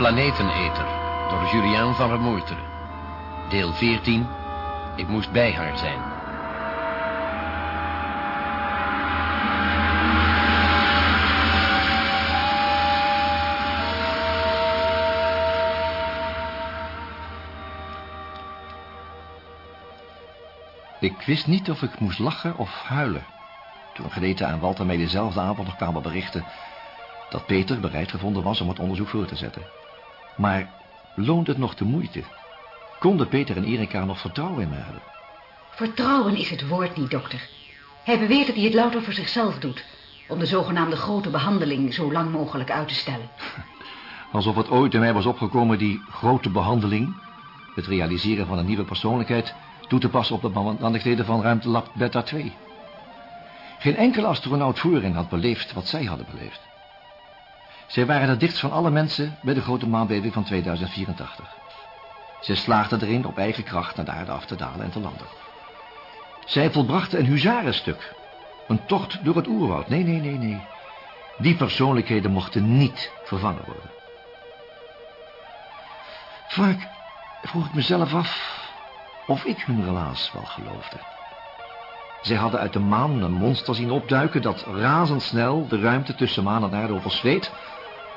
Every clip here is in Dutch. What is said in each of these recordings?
Planeteneter door Julian van Remoerteren. Deel 14. Ik moest bij haar zijn. Ik wist niet of ik moest lachen of huilen. Toen Greta en Walter mij dezelfde avond nog kwamen berichten... dat Peter bereid gevonden was om het onderzoek voor te zetten. Maar loont het nog de moeite? Konden Peter en Erika nog vertrouwen in me hebben? Vertrouwen is het woord niet, dokter. Hij beweert dat hij het louter voor zichzelf doet... om de zogenaamde grote behandeling zo lang mogelijk uit te stellen. Alsof het ooit in mij was opgekomen die grote behandeling... het realiseren van een nieuwe persoonlijkheid... toe te passen op de omstandigheden van ruimtelab Beta 2. Geen enkele astronaut voorin had beleefd wat zij hadden beleefd. Zij waren het dichtst van alle mensen bij de grote maanbeving van 2084. Zij slaagden erin op eigen kracht naar de aarde af te dalen en te landen. Zij volbrachten een huzarenstuk. Een tocht door het oerwoud. Nee, nee, nee, nee. Die persoonlijkheden mochten niet vervangen worden. Vaak vroeg ik mezelf af of ik hun relaas wel geloofde. Zij hadden uit de maan een monster zien opduiken... dat razendsnel de ruimte tussen maan en aarde oversleet...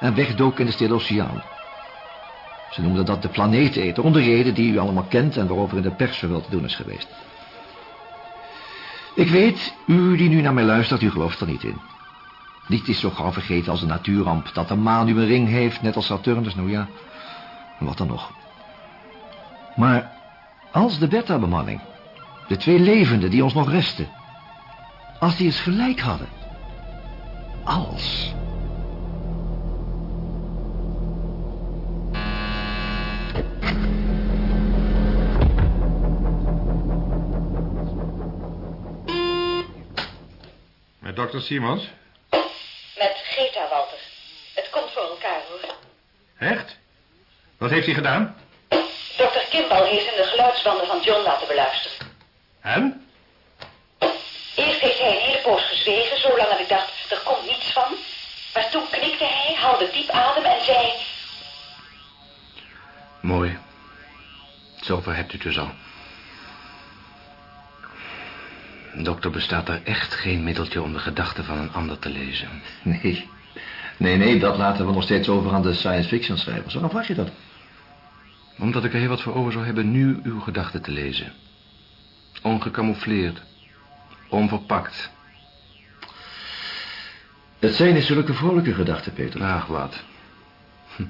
en wegdook in de stille oceaan. Ze noemden dat de planeeteter, om de reden die u allemaal kent... en waarover in de pers zoveel te doen is geweest. Ik weet, u die nu naar mij luistert, u gelooft er niet in. Niet is zo gauw vergeten als een natuurramp... dat de maan nu een ring heeft, net als Saturnus, nou ja. En wat dan nog. Maar als de beta-bemanning de twee levenden die ons nog resten. Als die eens gelijk hadden. Als. Dokter Simons? Met Greta, Walter. Het komt voor elkaar, hoor. Echt? Wat heeft hij gedaan? Dokter Kimball heeft in de geluidsbanden van John laten beluisteren. En? Eerst heeft hij een hele poos gezwegen, zolang dat ik dacht, er komt niets van. Maar toen knikte hij, haalde diep adem en zei... Mooi. Zover hebt u het dus al. Dokter, bestaat er echt geen middeltje om de gedachten van een ander te lezen? Nee. Nee, nee, dat laten we nog steeds over aan de science fiction schrijvers. Waarom vraag je dat? Omdat ik er heel wat voor over zou hebben nu uw gedachten te lezen. Ongecamoufleerd. Onverpakt. Het zijn niet zulke vrolijke gedachten, Peter. Ach, wat. Hm.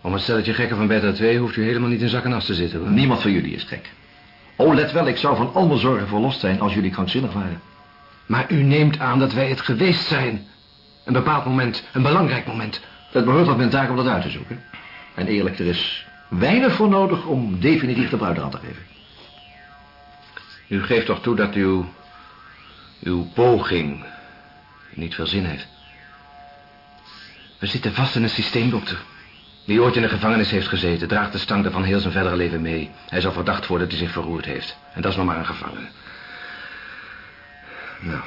Om het stelletje gekken van Beta 2 hoeft u helemaal niet in zak en as te zitten. Hoor. Niemand van jullie is gek. Oh, let wel, ik zou van al mijn zorgen verlost zijn als jullie krankzinnig waren. Maar u neemt aan dat wij het geweest zijn. Een bepaald moment, een belangrijk moment. Het behoort tot mijn taak om dat uit te zoeken. En eerlijk, er is weinig voor nodig om definitief de bruid aan te geven. U geeft toch toe dat uw... uw poging niet veel zin heeft. We zitten vast in een systeem, dokter. Wie ooit in de gevangenis heeft gezeten... draagt de stank ervan heel zijn verdere leven mee. Hij zal verdacht worden dat hij zich verroerd heeft. En dat is nog maar een gevangene. Nou.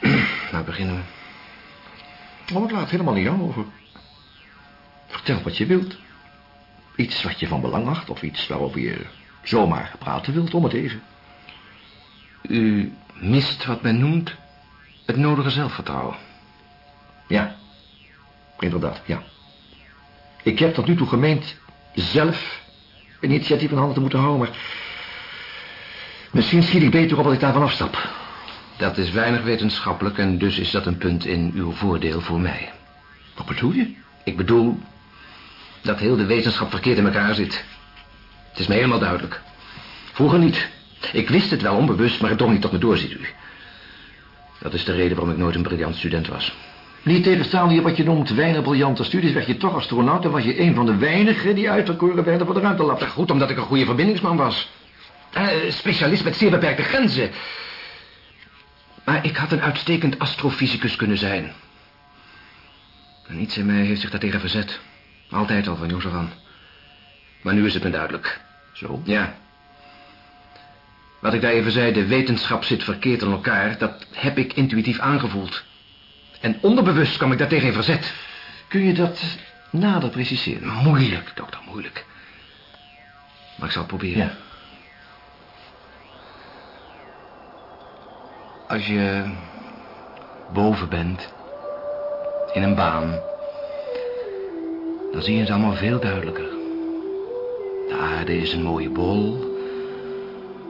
nou beginnen we. Oh, het laat helemaal niet jou over. Vertel wat je wilt. Iets wat je van belang acht... of iets waarover je zomaar praten wilt om het even. U mist wat men noemt het nodige zelfvertrouwen. Ja, inderdaad, ja. Ik heb tot nu toe gemeend zelf initiatief in handen te moeten houden, maar... Misschien schiet ik beter op dat ik daarvan afstap. Dat is weinig wetenschappelijk en dus is dat een punt in uw voordeel voor mij. Wat bedoel je? Ik bedoel dat heel de wetenschap verkeerd in elkaar zit. Het is mij helemaal duidelijk. Vroeger niet. Ik wist het wel onbewust, maar het drong niet tot me door, ziet u. Dat is de reden waarom ik nooit een briljant student was. Niet tegenstaande je wat je noemt weinig briljante studies... werd je toch astronaut en was je een van de weinigen... die uitverkoren werden voor de ruimtelab. Goed, omdat ik een goede verbindingsman was. Eh, specialist met zeer beperkte grenzen. Maar ik had een uitstekend astrofysicus kunnen zijn. En iets in mij heeft zich daartegen verzet. Altijd al, van aan. Maar nu is het me duidelijk. Zo? Ja. Wat ik daar even zei, de wetenschap zit verkeerd in elkaar... dat heb ik intuïtief aangevoeld. En onderbewust kwam ik daartegen in verzet. Kun je dat nader preciseren? Moeilijk, dokter, moeilijk. Maar ik zal het proberen. Ja. Als je boven bent, in een baan, dan zie je het allemaal veel duidelijker. De aarde is een mooie bol,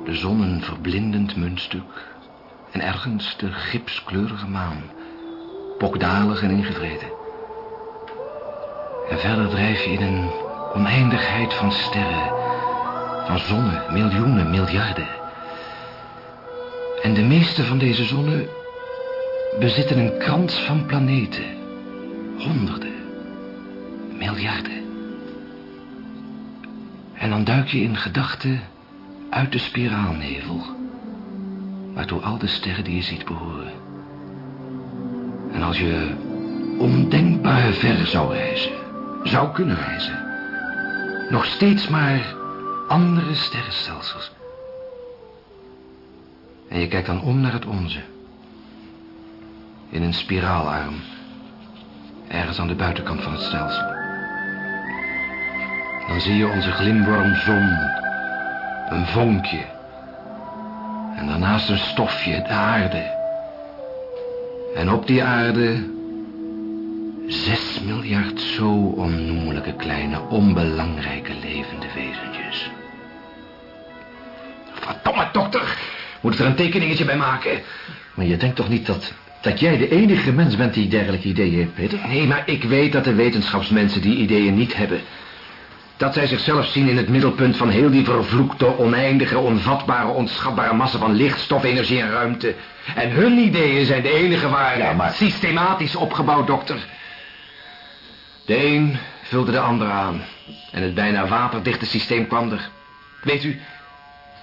de zon een verblindend muntstuk en ergens de gipskleurige maan, pokdalig en ingevreten. En verder drijf je in een oneindigheid van sterren, van zonnen, miljoenen, miljarden. En de meeste van deze zonnen bezitten een krans van planeten. Honderden, miljarden. En dan duik je in gedachten uit de spiraalnevel... waartoe al de sterren die je ziet behoren. En als je ondenkbaar ver zou reizen, zou kunnen reizen... nog steeds maar andere sterrenstelsels... En je kijkt dan om naar het onze. In een spiraalarm. Ergens aan de buitenkant van het stelsel. Dan zie je onze glimworm zon. Een vonkje. En daarnaast een stofje, de aarde. En op die aarde... Zes miljard zo onnoemelijke kleine, onbelangrijke levende wezentjes. Verdomme, dokter! Moet ik er een tekeningetje bij maken? Maar je denkt toch niet dat, dat jij de enige mens bent die dergelijke ideeën heeft, Peter? Nee, maar ik weet dat de wetenschapsmensen die ideeën niet hebben. Dat zij zichzelf zien in het middelpunt van heel die vervloekte, oneindige, onvatbare, onschatbare massa van licht, stof, energie en ruimte. En hun ideeën zijn de enige ware. Ja, maar- Systematisch opgebouwd, dokter. De een vulde de ander aan. En het bijna waterdichte systeem kwam er. Weet u,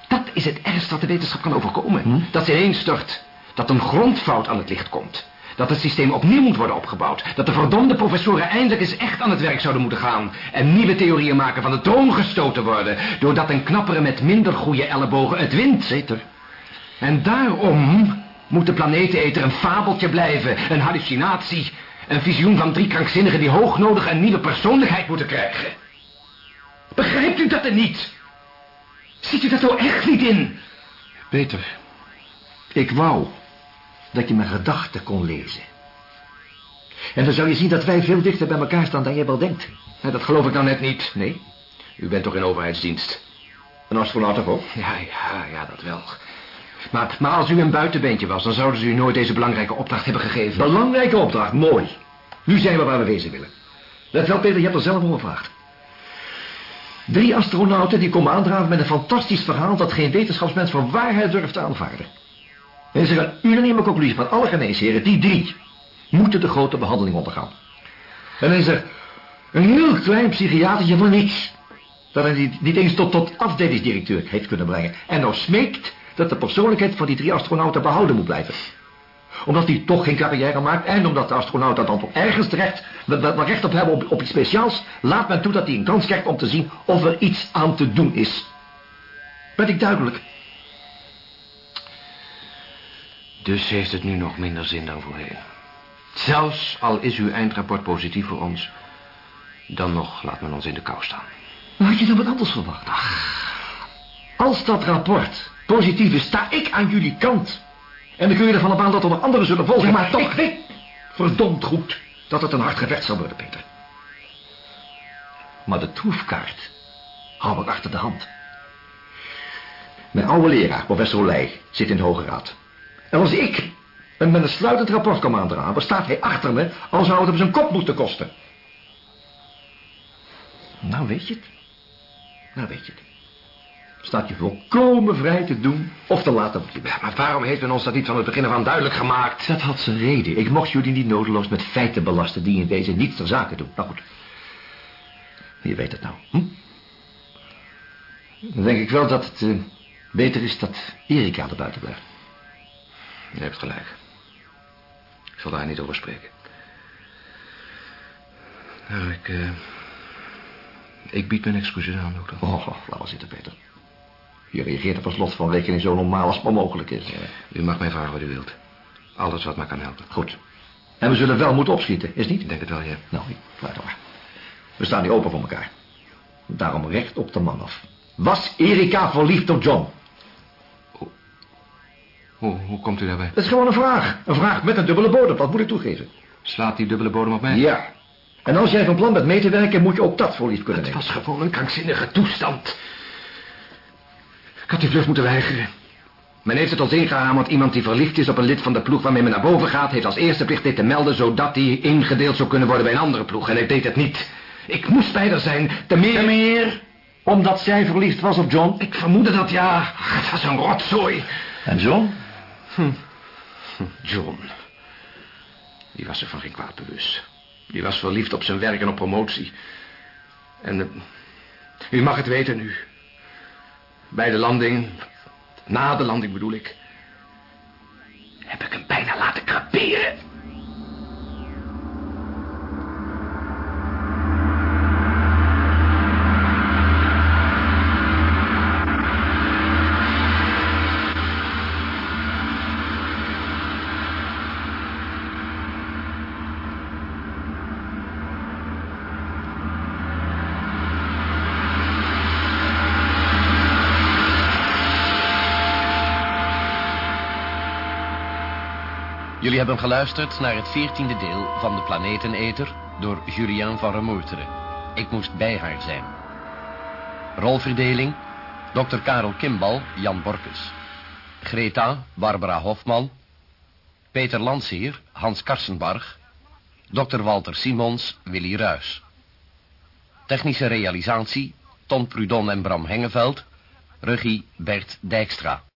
dat is het ergste wat de wetenschap kan overkomen. Hm? Dat ze ineenstort. Dat een grondfout aan het licht komt. Dat het systeem opnieuw moet worden opgebouwd. Dat de verdomde professoren eindelijk eens echt aan het werk zouden moeten gaan. En nieuwe theorieën maken van de troon gestoten worden. Doordat een knappere met minder goede ellebogen het wint. Peter, En daarom moet de planeteneter een fabeltje blijven. Een hallucinatie. Een visioen van drie krankzinnigen die hoognodig een nieuwe persoonlijkheid moeten krijgen. Begrijpt u dat er niet? Ziet u dat nou echt niet in? Peter, ik wou dat je mijn gedachten kon lezen. En dan zou je zien dat wij veel dichter bij elkaar staan dan jij wel denkt. Dat geloof ik nou net niet. Nee? U bent toch in overheidsdienst? Een astronaut toch ook? Ja, ja, ja, dat wel. Maar, maar als u een buitenbeentje was, dan zouden ze u nooit deze belangrijke opdracht hebben gegeven. Belangrijke opdracht, mooi. Nu zijn we waar we wezen willen. Let wel, Peter, je hebt er zelf om gevraagd. Drie astronauten die komen aandraven met een fantastisch verhaal... dat geen wetenschapsmens voor waarheid durft te aanvaarden. Is er een unanieme conclusie van alle geneesheren. Die drie moeten de grote behandeling ondergaan. En is er een heel klein psychiatertje van niets... dat hij niet, eens tot, tot afdelingsdirecteur heeft kunnen brengen. En nou smeekt dat de persoonlijkheid van die drie astronauten behouden moet blijven omdat hij toch geen carrière maakt... en omdat de astronauten dan toch ergens terecht... wel recht op hebben op, op iets speciaals... laat men toe dat hij een kans krijgt om te zien... of er iets aan te doen is. Ben ik duidelijk? Dus heeft het nu nog minder zin dan voorheen. Zelfs al is uw eindrapport positief voor ons... dan nog laat men ons in de kou staan. Maar had je dan wat anders verwacht? Als dat rapport positief is... sta ik aan jullie kant... En dan kun je ervan op aan dat er nog anderen zullen volgen. Ja, maar toch- Ik weet verdomd goed dat het een hard gevecht zal worden, Peter. Maar de troefkaart hou ik achter de hand. Mijn oude leraar, professor Leij, zit in de Hoge Raad. En als ik met een sluitend rapport kom aandragen... staat hij achter me, al zou het hem zijn kop moeten kosten. Nou weet je het. Nou weet je het. Staat je volkomen vrij te doen of te laten wat je bent. Ja, maar waarom heeft men ons dat niet van het begin af aan duidelijk gemaakt? Dat had zijn reden. Ik mocht jullie niet nodeloos met feiten belasten die in deze niets ter zake doen. Nou goed. Je weet het nou. Hm? Dan denk ik wel dat het eh, beter is dat Erika er buiten blijft. Je hebt gelijk. Ik zal daar niet over spreken. Nou, ik... eh, ik bied mijn excuses aan, dokter. Oh, oh, laat maar zitten, Peter. Je reageert er per slot van rekening zo normaal als maar mogelijk is. U mag mij vragen wat u wilt. Alles wat mij kan helpen. goed. En we zullen wel moeten opschieten, is niet? Ik denk het wel, ja. Nou, ik- laat maar. We staan hier open voor elkaar. Daarom recht op de man af. Was Erika verliefd op John? Hoe, hoe komt u daarbij? Dat is gewoon een vraag. Een vraag met een dubbele bodem, dat moet ik toegeven. Slaat die dubbele bodem op mij? Ja. En als jij van plan bent mee te werken, moet je ook dat voor lief kunnen Het nemen. was gewoon een krankzinnige toestand. Ik had die vlucht moeten weigeren. Men heeft het ons ingehamerd. Iemand die verliefd is op een lid van de ploeg waarmee men naar boven gaat... heeft als eerste plicht dit te melden... zodat hij ingedeeld zou kunnen worden bij een andere ploeg. En ik deed het niet. Ik moest bij haar zijn. Te meer... En meer, omdat zij verliefd was op John. Ik vermoedde dat, ja. Ach, Het was een rotzooi. En John? John. Die was er van geen kwaad bewust. Die was verliefd op zijn werk en op promotie. En... eh, u mag het weten nu. Bij de landing... Na de landing bedoel ik... Heb ik hem bijna laten kraperen. Hebben geluisterd naar het veertiende deel van De Planeteneter door Julien van Remoeteren. Ik moest bij haar zijn. Rolverdeling, Dr. Karel Kimbal, Jan Borkes. Greta, Barbara Hofman. Peter Landsheer, Hans Karsenbarg. Dr. Walter Simons, Willy Ruys. Technische realisatie, Ton Prudon en Bram Hengeveld. Regie, Bert Dijkstra.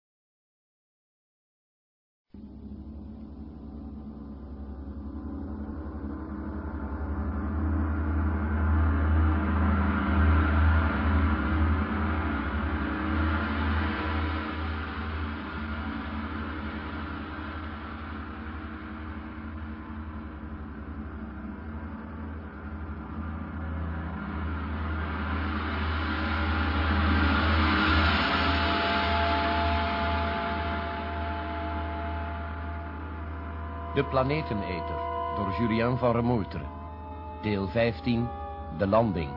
Planeteneter door Julien van Remoeteren. Deel 15, De Landing.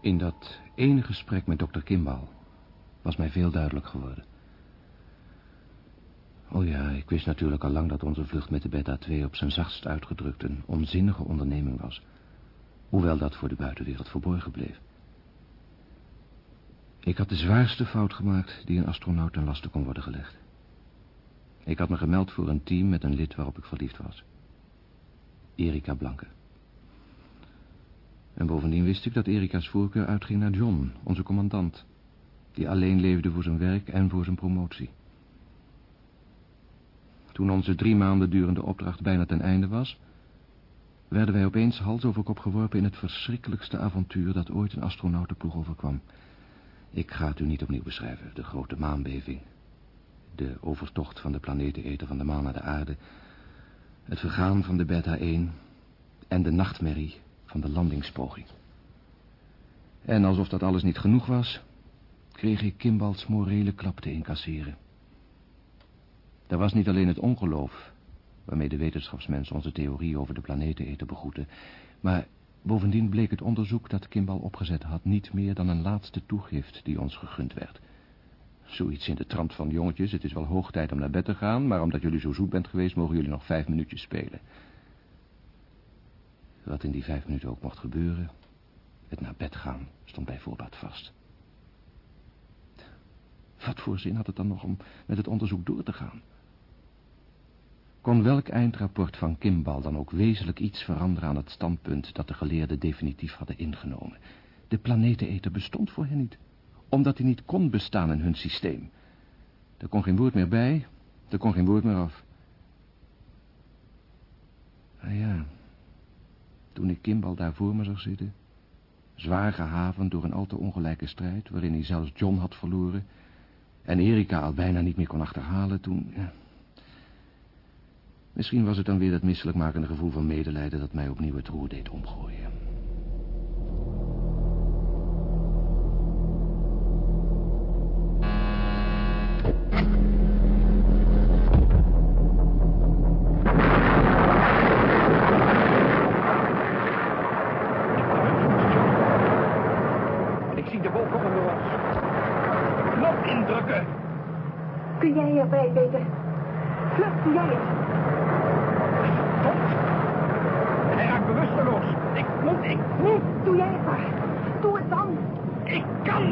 In dat ene gesprek met dokter Kimball was mij veel duidelijk geworden. Oh ja, ik wist natuurlijk al lang dat onze vlucht met de Beta 2 op zijn zachtst uitgedrukt een onzinnige onderneming was. Hoewel dat voor de buitenwereld verborgen bleef. Ik had de zwaarste fout gemaakt die een astronaut ten laste kon worden gelegd. Ik had me gemeld voor een team met een lid waarop ik verliefd was. Erika Blanke. En bovendien wist ik dat Erika's voorkeur uitging naar John, onze commandant. Die alleen leefde voor zijn werk en voor zijn promotie. Toen onze drie maanden durende opdracht bijna ten einde was... werden wij opeens hals over kop geworpen in het verschrikkelijkste avontuur... dat ooit een astronautenploeg overkwam. Ik ga het u niet opnieuw beschrijven. De grote maanbeving. De overtocht van de planeteneter van de maan naar de aarde. Het vergaan van de Beta 1. En de nachtmerrie van de landingspoging. En alsof dat alles niet genoeg was... kreeg ik Kimbalds morele klap te incasseren. Er was niet alleen het ongeloof... waarmee de wetenschapsmensen onze theorie over de planeteneter begroeten... maar bovendien bleek het onderzoek dat Kimball opgezet had... niet meer dan een laatste toegift die ons gegund werd. Zoiets in de trant van jongetjes, het is wel hoog tijd om naar bed te gaan... maar omdat jullie zo zoet bent geweest, mogen jullie nog vijf minuutjes spelen. Wat in die vijf minuten ook mocht gebeuren... het naar bed gaan stond bij voorbaat vast. Wat voor zin had het dan nog om met het onderzoek door te gaan? Kon welk eindrapport van Kimball dan ook wezenlijk iets veranderen aan het standpunt dat de geleerden definitief hadden ingenomen? De planeteneter bestond voor hen niet, omdat hij niet kon bestaan in hun systeem. Er kon geen woord meer bij, er kon geen woord meer af. Nou ja, toen ik Kimball daar voor me zag zitten, zwaar gehavend door een al te ongelijke strijd, waarin hij zelfs John had verloren, en Erika al bijna niet meer kon achterhalen, toen... Ja, Misschien was het dan weer dat misselijkmakende gevoel van medelijden... dat mij opnieuw het roer deed omgooien.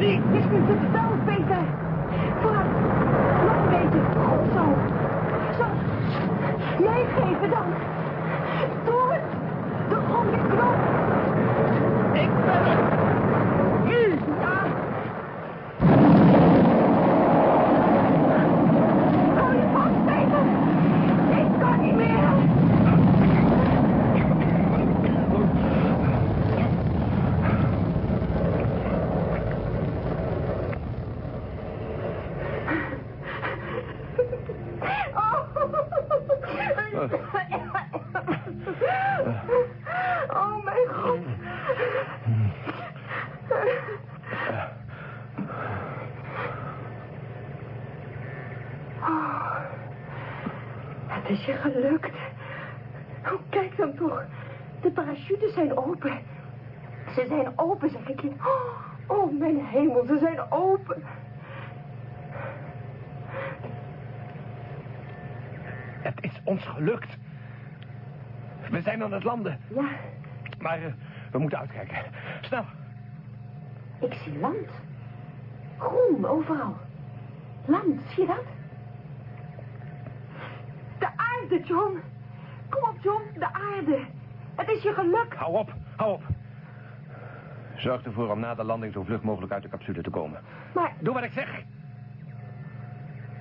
Kan niet. Het spel, Peter. Vooruit. Nog een beetje. Goed zo. Zo. Jij geven dan. Doe het. Druk om die knop. Ik ben het. Nu. Ja. Hou je vast, Peter. Ik kan niet meer. Oh, mijn god. Oh, het is je gelukt. Oh, kijk dan toch. De parachutes zijn open. Ze zijn open, zeg ik je. Oh, oh, mijn hemel, ze zijn open. Het is ons gelukt. We zijn aan het landen. Ja, Maar eh, we moeten uitkijken. Snel. ik zie land. Groen overal. Land, zie je dat? De aarde, John. Kom op, John, de aarde. Het is je geluk. Hou op, hou op. Zorg ervoor om na de landing zo vlug mogelijk uit de capsule te komen. Maar Doe wat ik zeg.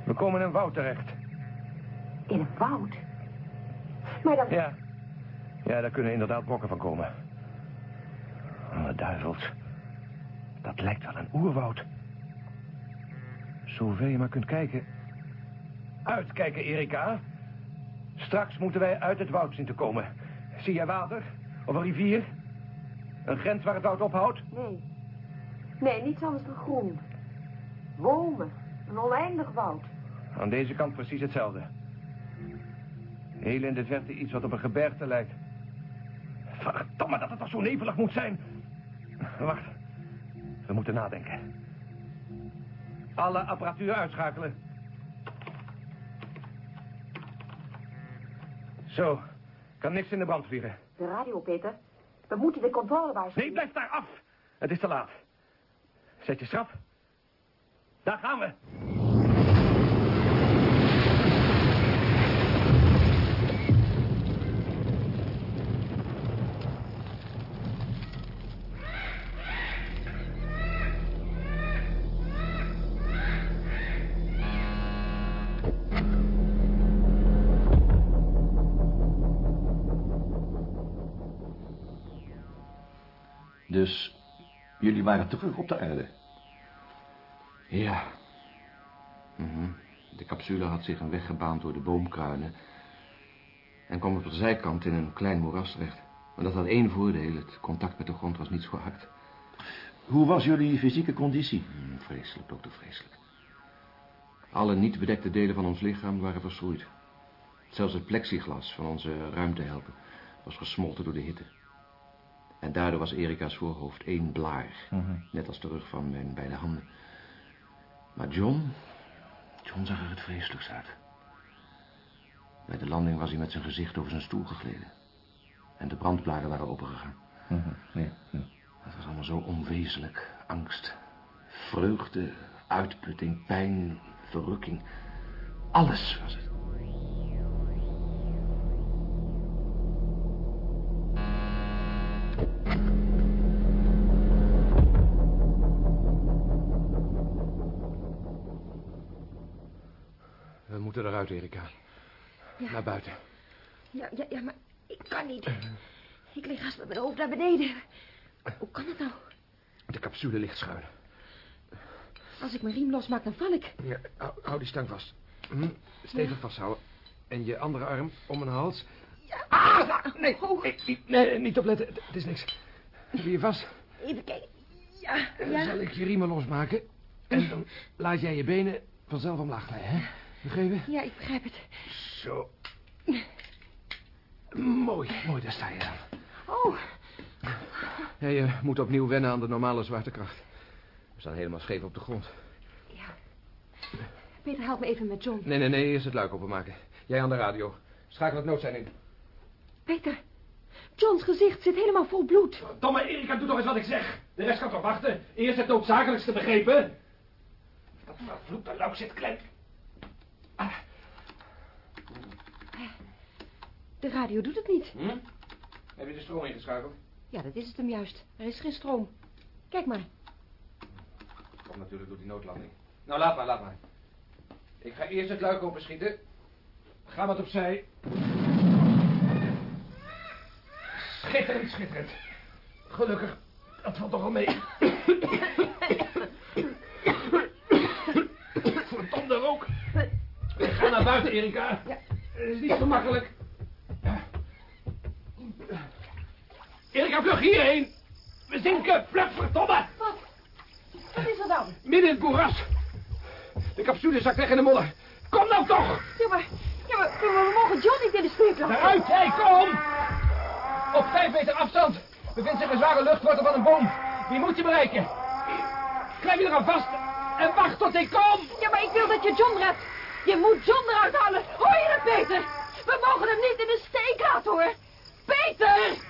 We komen in een woud terecht. in een woud. Maar dan... Ja. Ja, daar kunnen inderdaad brokken van komen. Oh, duivels. Dat lijkt wel een oerwoud. Zover je maar kunt kijken. Uitkijken, Erika. Straks moeten wij uit het woud zien te komen. Zie jij water? Of een rivier? Een grens waar het woud ophoudt? Nee. Nee, niets anders dan groen. Bomen. Een oneindig woud. Aan deze kant precies hetzelfde. Heel in de verte iets wat op een gebergte lijkt. Verdomme dat het toch zo nevelig moet zijn. Wacht. We moeten nadenken. Alle apparatuur uitschakelen. Zo. Kan niks in de brand vliegen. De radio, Peter. We moeten de controle waarschuwen. Nee, blijf daar af. Het is te laat. Zet je schrap. Daar gaan we. Jullie waren terug op de aarde. Ja. Mhm. De capsule had zich een weg gebaand door de boomkruinen... en kwam op de zijkant in een klein moeras terecht. Maar dat had één voordeel, het contact met de grond was niet zo hard. Hoe was jullie fysieke conditie? Hmm, vreselijk, dokter, vreselijk. Alle niet bedekte delen van ons lichaam waren verschroeid. Zelfs het plexiglas van onze ruimtehelpen was gesmolten door de hitte. En daardoor was Erika's voorhoofd één blaar. Net als de rug van mijn beide handen. Maar John... John zag er het vreselijkst uit. Bij de landing was hij met zijn gezicht over zijn stoel gegleden. En de brandbladen waren opengegaan. Ja, ja. Het was allemaal zo onwezenlijk. Angst, vreugde, uitputting, pijn, verrukking. Alles was het. Eruit, Erika. Naar buiten. Ja, ja, ja, maar ik kan niet. Ik lig haast met mijn hoofd naar beneden. Hoe kan dat nou? De capsule ligt schuin. Als ik mijn riem losmaak, dan val ik. Ja, hou, hou die stang vast. Hm, stevig vasthouden. En je andere arm om mijn hals. Ah, nee, nee, niet- nee, niet opletten. Het, is niks. Heb je vast? Even kijken. Ja, Dan ja. zal ik je riemen losmaken. En dan laat jij je benen vanzelf omlaag glijden, hè? Begrepen? Ja, ik begrijp het. Zo. Mooi, mooi, daar sta je dan. Oh, Ja, je moet opnieuw wennen aan de normale zwaartekracht. We staan helemaal scheef op de grond. ja. Peter, help me even met John. Nee, nee, nee, eerst het luik openmaken. Jij aan de radio. Schakel het noodzijn in. Peter, Johns gezicht zit helemaal vol bloed. Domme Erika, doe toch eens wat ik zeg. De rest kan toch wachten. Eerst het noodzakelijkste begrepen. Dat vervloekte luik zit klem. Ah, De radio doet het niet. hm? Heb je de stroom ingeschakeld? Ja, dat is het hem juist. Er is geen stroom. Kijk maar. Komt natuurlijk door die noodlanding. Nou, laat maar, laat maar. Ik ga eerst het luik openschieten. Ga wat opzij. Schitterend, schitterend. Gelukkig, dat valt toch al mee. Verdomde rook. Ga naar buiten, Erika. Het is niet zo makkelijk. Erika, vlug hierheen. We zinken, vlug, verdomme. Wat? Wat is er dan? Midden in het moeras. De capsule zakt weg in de modder. Kom nou toch! Ja, maar, ja, maar we, mogen John niet in de steek laten. Eruit, hé, kom! Op vijf meter afstand bevindt zich een zware luchtwortel van een boom. Die moet je bereiken. Klijf je eraan vast en wacht tot ik kom. Ja, maar ik wil dat je John redt. Je moet John eruit halen. Hoor je dat, Peter? We mogen hem niet in de steek laten, hoor. Peter!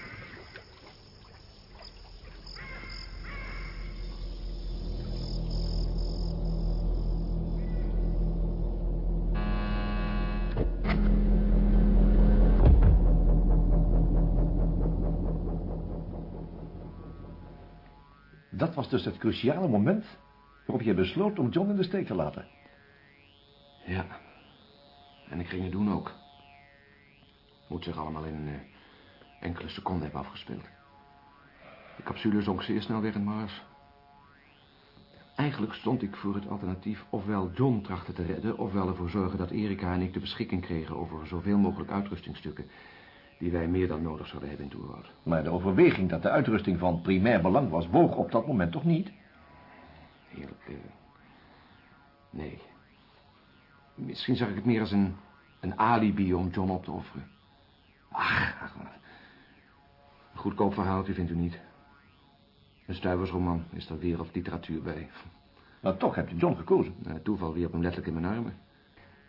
Dat was dus het cruciale moment waarop je besloot om John in de steek te laten. Ja. En ik ging het doen ook. Moet zich allemaal in eh, enkele seconden hebben afgespeeld. De capsule zonk zeer snel weg in moeras. Eigenlijk stond ik voor het alternatief ofwel John trachten te redden... ofwel ervoor zorgen dat Erika en ik de beschikking kregen... over zoveel mogelijk uitrustingstukken... die wij meer dan nodig zouden hebben in Toerwoud. Maar de overweging dat de uitrusting van primair belang was... woog op dat moment toch niet? Eerlijk, eh, nee. Misschien zag ik het meer als een, een alibi om John op te offeren. Ach, ach wat. Een goedkoop verhaaltje vindt u niet. Een stuiversroman is er wereldliteratuur bij. Maar toch heb je John gekozen. Eh, toeval wierp hem letterlijk in mijn armen.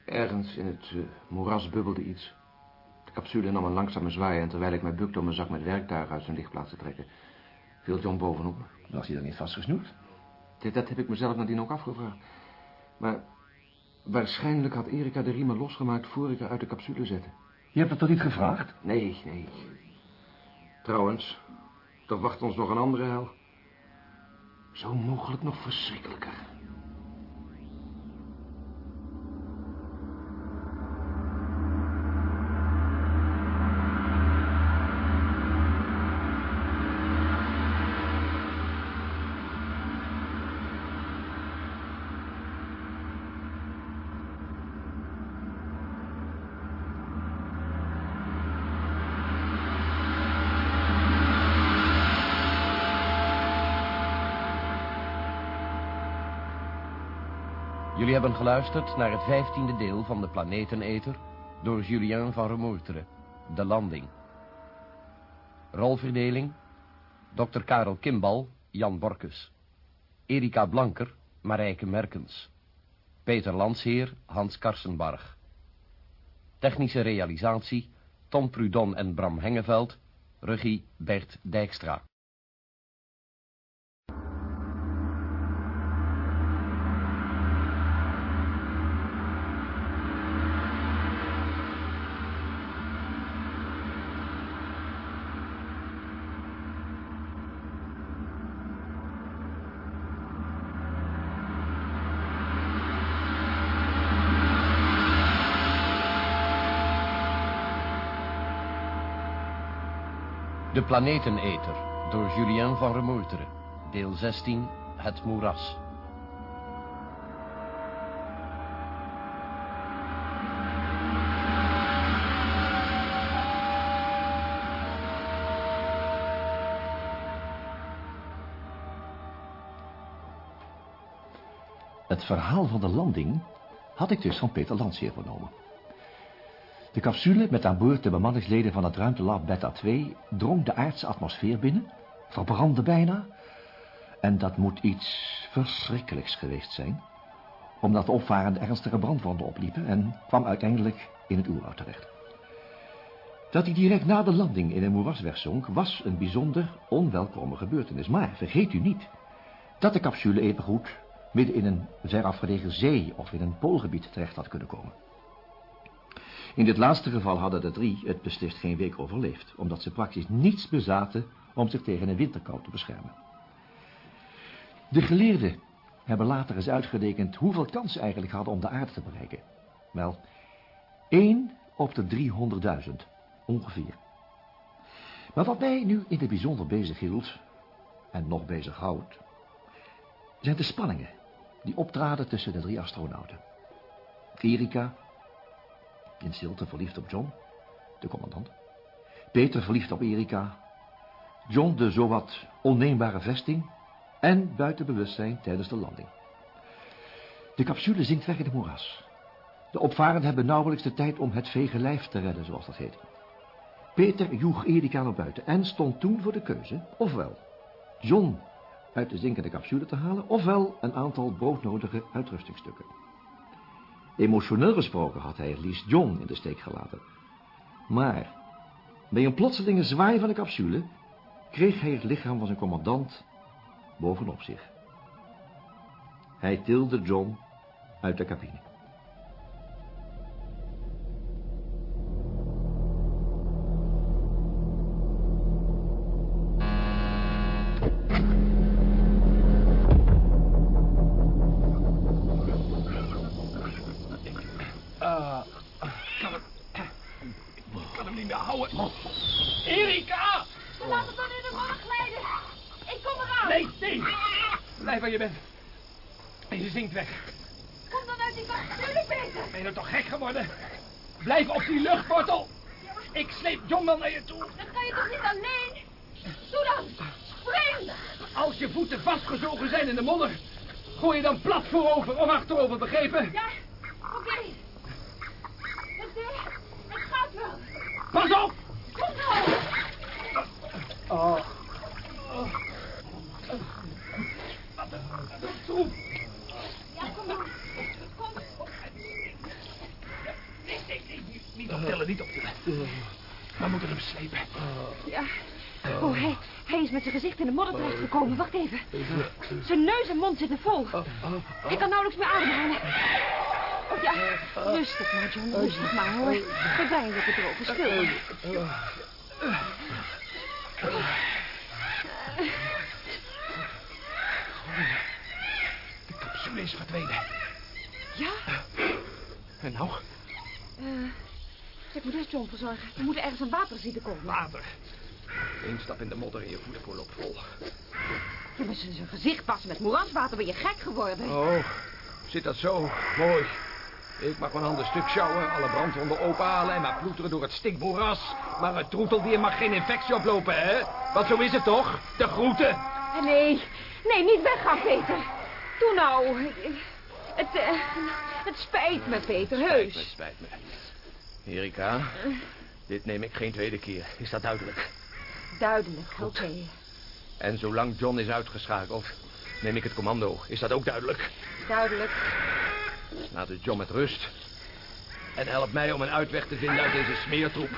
Ergens in het eh, moeras bubbelde iets. De capsule nam een langzame zwaai en terwijl ik mij bukte om een zak met werktuigen uit zijn lichtplaats te trekken, viel John bovenop me. Was hij dan niet vastgesnoerd? Dit, dat heb ik mezelf nadien ook afgevraagd. Maar waarschijnlijk had Erika de riemen losgemaakt voor ik haar uit de capsule zette. Je hebt het toch niet gevraagd? Nee, nee. Trouwens, toch wacht ons nog een andere hel. Zo mogelijk nog verschrikkelijker. Jullie hebben geluisterd naar het vijftiende deel van de Planeteneter door Julien van Remoerteren, De Landing. Rolverdeling, Dr. Karel Kimbal, Jan Borkes. Erika Blanker, Marijke Merkens. Peter Landsheer, Hans Karsenbarg. Technische realisatie, Tom Prudon en Bram Hengeveld. Regie, Bert Dijkstra. Planeteneter door Julien van Remoeteren. Deel 16, Het Moeras. Het verhaal van de landing had ik dus van Peter Landseer vernomen. De capsule met aan boord de bemanningsleden van het ruimtelab Beta 2 drong de aardse atmosfeer binnen, verbrandde bijna. En dat moet iets verschrikkelijks geweest zijn, omdat de opvarenden ernstige brandwonden opliepen en kwam uiteindelijk in het oerwoud terecht. Dat hij direct na de landing in een moeras wegzonk was een bijzonder onwelkome gebeurtenis. Maar vergeet u niet dat de capsule evengoed midden in een ver afgelegen zee of in een poolgebied terecht had kunnen komen. In dit laatste geval hadden de drie het beslist geen week overleefd, omdat ze praktisch niets bezaten om zich tegen een winterkou te beschermen. De geleerden hebben later eens uitgerekend hoeveel kans ze eigenlijk hadden om de aarde te bereiken. Wel, 1 op de 300.000, ongeveer. Maar wat mij nu in het bijzonder bezig hield, en nog bezighoudt, zijn de spanningen die optraden tussen de drie astronauten. Erika, in stilte verliefd op John, de commandant. Peter verliefd op Erika. John de zowat onneembare vesting. En buiten bewustzijn tijdens de landing. De capsule zinkt weg in de moeras. De opvarenden hebben nauwelijks de tijd om het vege lijf te redden, zoals dat heet. Peter joeg Erika naar buiten en stond toen voor de keuze, ofwel John uit de zinkende capsule te halen, ofwel een aantal broodnodige uitrustingstukken. Emotioneel gesproken had hij het liefst John in de steek gelaten. Maar bij een plotselinge zwaai van de capsule kreeg hij het lichaam van zijn commandant bovenop zich. Hij tilde John uit de cabine. Is verdwenen. Ja? En nou? Eh, ik moet eerst John verzorgen. We moeten ergens aan water zien te komen. Water. Eén stap in de modder en je voeten voor loopt vol. Je moet zijn gezicht passen met moeraswater. Ben je gek geworden? Oh, zit dat zo? Mooi. Ik mag mijn handen stuk sjouwen, alle brandwonden openhalen en maar ploeteren door het stikmoeras. Maar het troeteldier mag geen infectie oplopen, hè? Want zo is het toch? De groeten. Eh, Nee, nee, niet weggaan, Peter. Doe nou. Het, eh, het spijt me, Peter, Het heus. spijt me. Erika, dit neem ik geen tweede keer. Is dat duidelijk? Duidelijk, oké. En zolang John is uitgeschakeld, neem ik het commando. Is dat ook duidelijk? Duidelijk. Laat dus John met rust. En help mij om een uitweg te vinden uit deze smeertroep.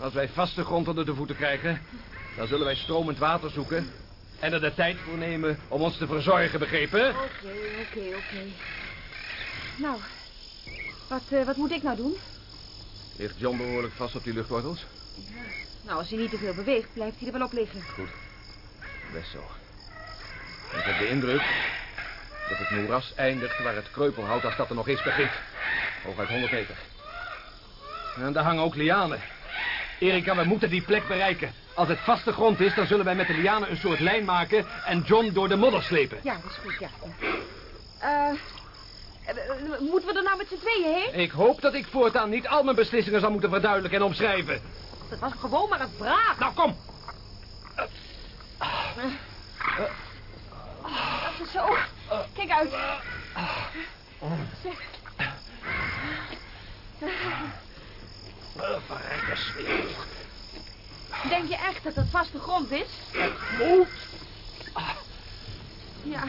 Als wij vaste grond onder de voeten krijgen, dan zullen wij stromend water zoeken. En er de tijd voor nemen om ons te verzorgen, begrepen? Oké, oké, oké. Nou, wat, eh, wat moet ik nou doen? Ligt John behoorlijk vast op die luchtwortels? Nou, als hij niet te veel beweegt, blijft hij er wel op liggen. Best zo. Ik heb de indruk dat het moeras eindigt waar het kreupelhout, als dat er nog is, begint. Hooguit 100 meter. En daar hangen ook lianen. Erika, we moeten die plek bereiken. Als het vaste grond is, dan zullen wij met de lianen een soort lijn maken... en John door de modder slepen. Ja, dat is goed, ja. Eh... eh moeten we er nou met z'n tweeën heen? Ik hoop dat ik voortaan niet al mijn beslissingen zal moeten verduidelijken en omschrijven. Dat was gewoon maar een vraag. Nou, kom. Dat is zo. Kijk uit. Zeg. Verrekkers dat het vaste grond is? Moet. Ja.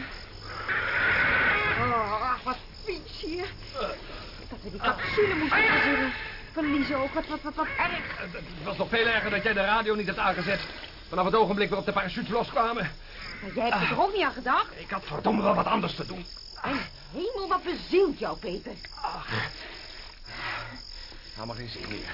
Oh, wat vies hier. Dat we die capsule moesten verzinnen. Verliezen ook, wat, wat, wat, wat erg. Het was nog veel erger dat jij de radio niet had aangezet. Vanaf het ogenblik waarop de parachutes loskwamen. Maar jij hebt er ook niet aan gedacht. Ik had verdomme wel wat anders te doen. Mijn hemel, wat bezielt jou, Peter. Ach. Nou, maar geen zin meer.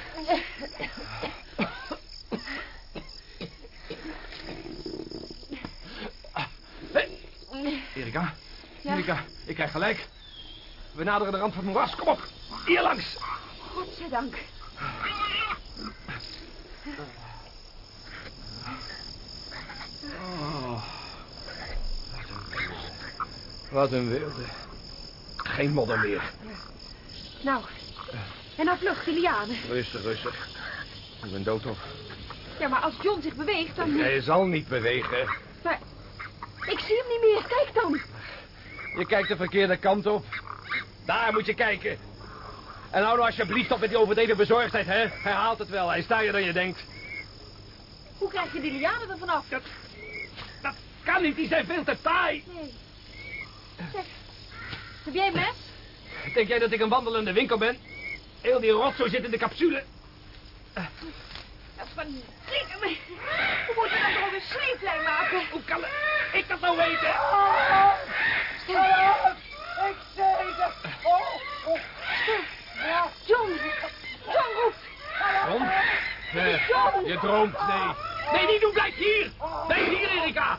Hey, Erika. Ja? Erika, ik krijg gelijk. We naderen de rand van het moeras. Kom op. Hier langs. Godzijdank. Oh. Wat een wilde. Geen modder meer. Nou, en nou vlucht lianen. Rustig, rustig. Ik ben doodop. Ja, maar als John zich beweegt, dan... Hij zal niet bewegen. Maar ik zie hem niet meer. Kijk dan. Je kijkt de verkeerde kant op. Daar moet je kijken. En hou nou alsjeblieft op met die overdreven bezorgdheid, hè? Hij haalt het wel. Hij is je dan je denkt. Hoe krijg je die lianen er vanaf? Dat, dat kan niet. Die zijn veel te taai. Nee. Zeg, heb jij een mes? Denk jij dat ik een wandelende winkel ben? Heel die rotzooi zit in de capsule. Verdriet me. We moeten dan toch een sleeplijn maken. Hoe kan ik dat nou weten? Ik zei het. John. John roept. John? Eh, John. je droomt, nee. Nee, niet doen. Blijf hier. Blijf hier, Erika.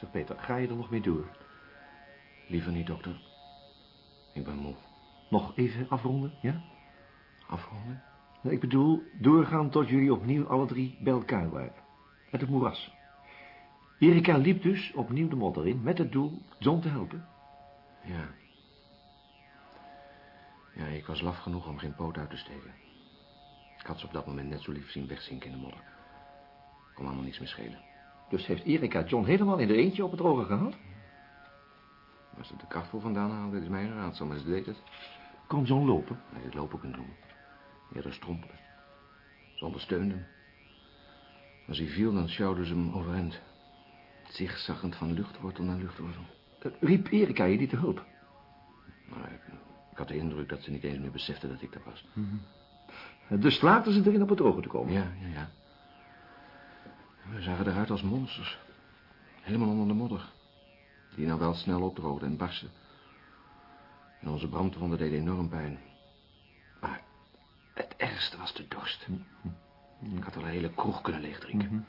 Zeg Peter, ga je er nog mee door? Liever niet, dokter. Ik ben moe. Nog even afronden, ja? Afronden? Nou, Ik bedoel, doorgaan tot jullie opnieuw alle drie bij elkaar waren. Met het moeras. Erika liep dus opnieuw de modder in met het doel John te helpen. Ja. Ja, ik was laf genoeg om geen poot uit te steken. Ik had ze op dat moment net zo lief zien wegzinken in de modder. Kon allemaal niets meer schelen. Dus heeft Erika John helemaal in de eentje op het droge gehaald? Waar ze de kracht voor vandaan haalde, is mijn raadsel, maar ze deed het. Kon John lopen? Nee, dit lopen kunnen doen. Eerder strompelen. Ze ondersteunden hem. Als hij viel, dan sjouwden ze hem overeind. Zigzaggend van luchtwortel naar luchtwortel. Eh, Riep Erika je niet te hulp? Maar ik, ik had de indruk dat ze niet eens meer besefte dat ik daar was. Dus slaagden ze erin op het droge te komen? Ja, ja, ja. We zagen eruit als monsters. Helemaal onder de modder. Die nou wel snel opdroogde en barstte. En onze brandwonden deden enorm pijn. Maar het ergste was de dorst. Ik had al een hele kroeg kunnen leegdrinken.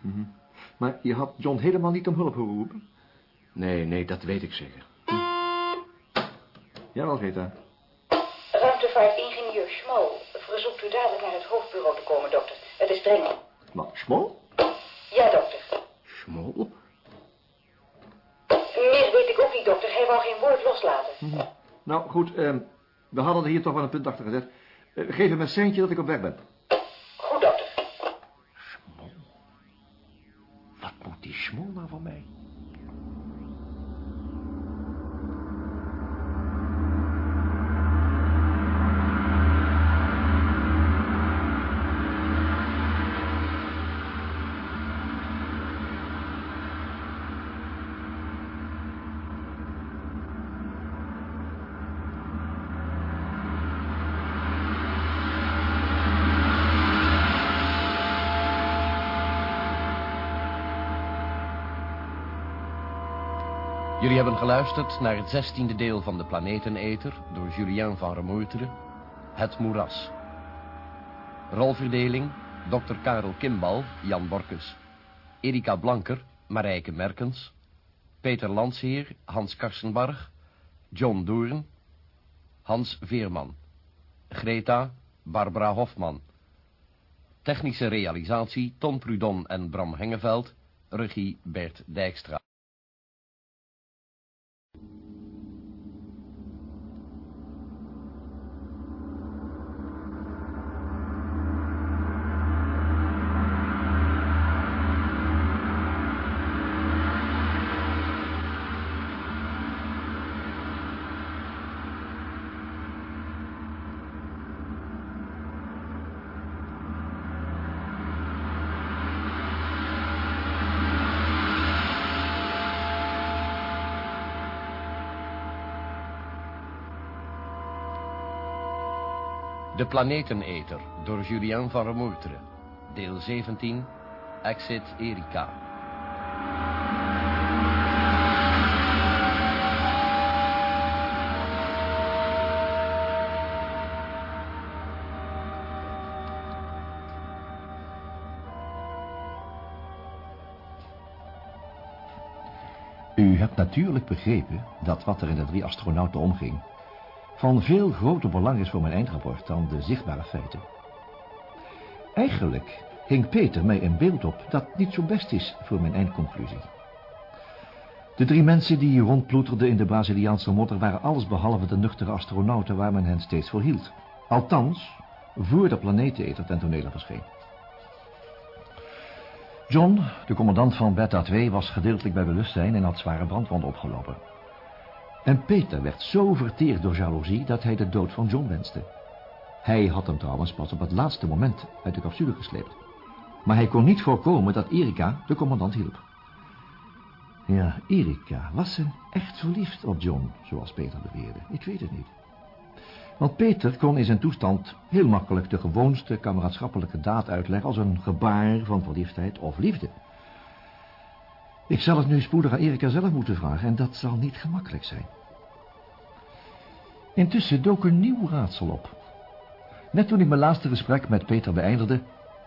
Maar je had John helemaal niet om hulp geroepen? Nee, nee, dat weet ik zeker. Jawel, Rita. Ruimtevaartingenieur Schmol verzoekt u dadelijk naar het hoofdbureau te komen, dokter. Het is dringend. Wat, Smol? Schmol? Meer weet ik ook niet, dokter. Hij wou geen woord loslaten. Nou, goed, ehm, we hadden er hier toch wel een punt achter gezet. Eh, geef hem een centje dat ik op weg ben. Goed, dokter. Wat moet die Smol nou van mij? Hebben geluisterd naar het zestiende deel van de Planeteneter door Julien van Remoeteren, Het Moeras. Rolverdeling, Dr. Karel Kimbal, Jan Borkes. Erika Blanker, Marijke Merkens. Peter Landsheer, Hans Karsenbarg. John Doorn. Hans Veerman. Greta, Barbara Hofman. Technische realisatie, Ton Prudon en Bram Hengeveld. Regie Bert Dijkstra. De Planeteneter door Julien van Remoertre. Deel 17. Exit Erika. U hebt natuurlijk begrepen dat wat er in de drie astronauten omging... van veel groter belang is voor mijn eindrapport dan de zichtbare feiten. Eigenlijk hing Peter mij een beeld op dat niet zo best is voor mijn eindconclusie. De drie mensen die rondploeterden in de Braziliaanse modder... waren allesbehalve de nuchtere astronauten waar men hen steeds voor hield. Althans, voor de planeteneter ten tonele verscheen. John, de commandant van Beta 2, was gedeeltelijk bij bewustzijn en had zware brandwonden opgelopen. En Peter werd zo verteerd door jaloezie dat hij de dood van John wenste. Hij had hem trouwens pas op het laatste moment uit de capsule gesleept. Maar hij kon niet voorkomen dat Erika de commandant hielp. Ja, Erika was ze echt verliefd op John, zoals Peter beweerde. Ik weet het niet. Want Peter kon in zijn toestand heel makkelijk de gewoonste kameraadschappelijke daad uitleggen als een gebaar van verliefdheid of liefde. Ik zal het nu spoedig aan Erika zelf moeten vragen en dat zal niet gemakkelijk zijn. Intussen dook een nieuw raadsel op. Net toen ik mijn laatste gesprek met Peter beëindigde,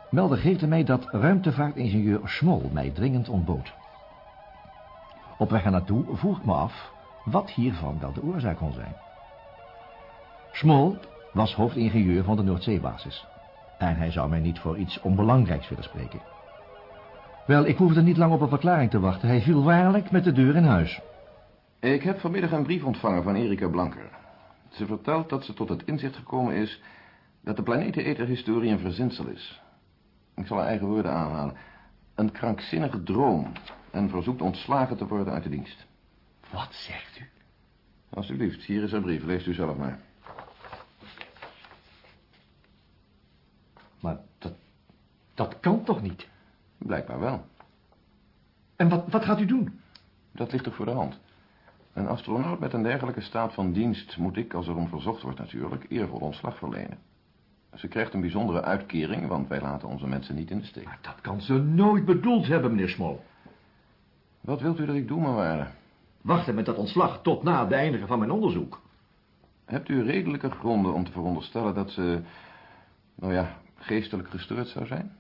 meldde Geerte mij dat ruimtevaartingenieur Schmol mij dringend ontbood. Op weg naartoe vroeg ik me af wat hiervan wel de oorzaak kon zijn. Schmol was hoofdingenieur van de Noordzeebasis. En hij zou mij niet voor iets onbelangrijks willen spreken. Wel, ik hoefde niet lang op een verklaring te wachten. Hij viel waarlijk met de deur in huis. Ik heb vanmiddag een brief ontvangen van Erika Blanker. Ze vertelt dat ze tot het inzicht gekomen is dat de planeteneterhistorie een verzinsel is. Ik zal haar eigen woorden aanhalen. Een krankzinnige droom en verzoekt ontslagen te worden uit de dienst. Wat zegt u? Alsjeblieft, hier is haar brief. Leest u zelf maar. Maar dat, dat kan toch niet? Blijkbaar wel. En wat, wat gaat u doen? Dat ligt toch voor de hand. Een astronaut met een dergelijke staat van dienst moet ik, als er om verzocht wordt natuurlijk, eervol ontslag verlenen. Ze krijgt een bijzondere uitkering, want wij laten onze mensen niet in de steek. Maar dat kan ze nooit bedoeld hebben, meneer Smol. Wat wilt u dat ik doe, mevrouw? Wachten met dat ontslag tot na het beëindigen van mijn onderzoek. Hebt u redelijke gronden om te veronderstellen dat ze, nou ja, geestelijk gestoord zou zijn?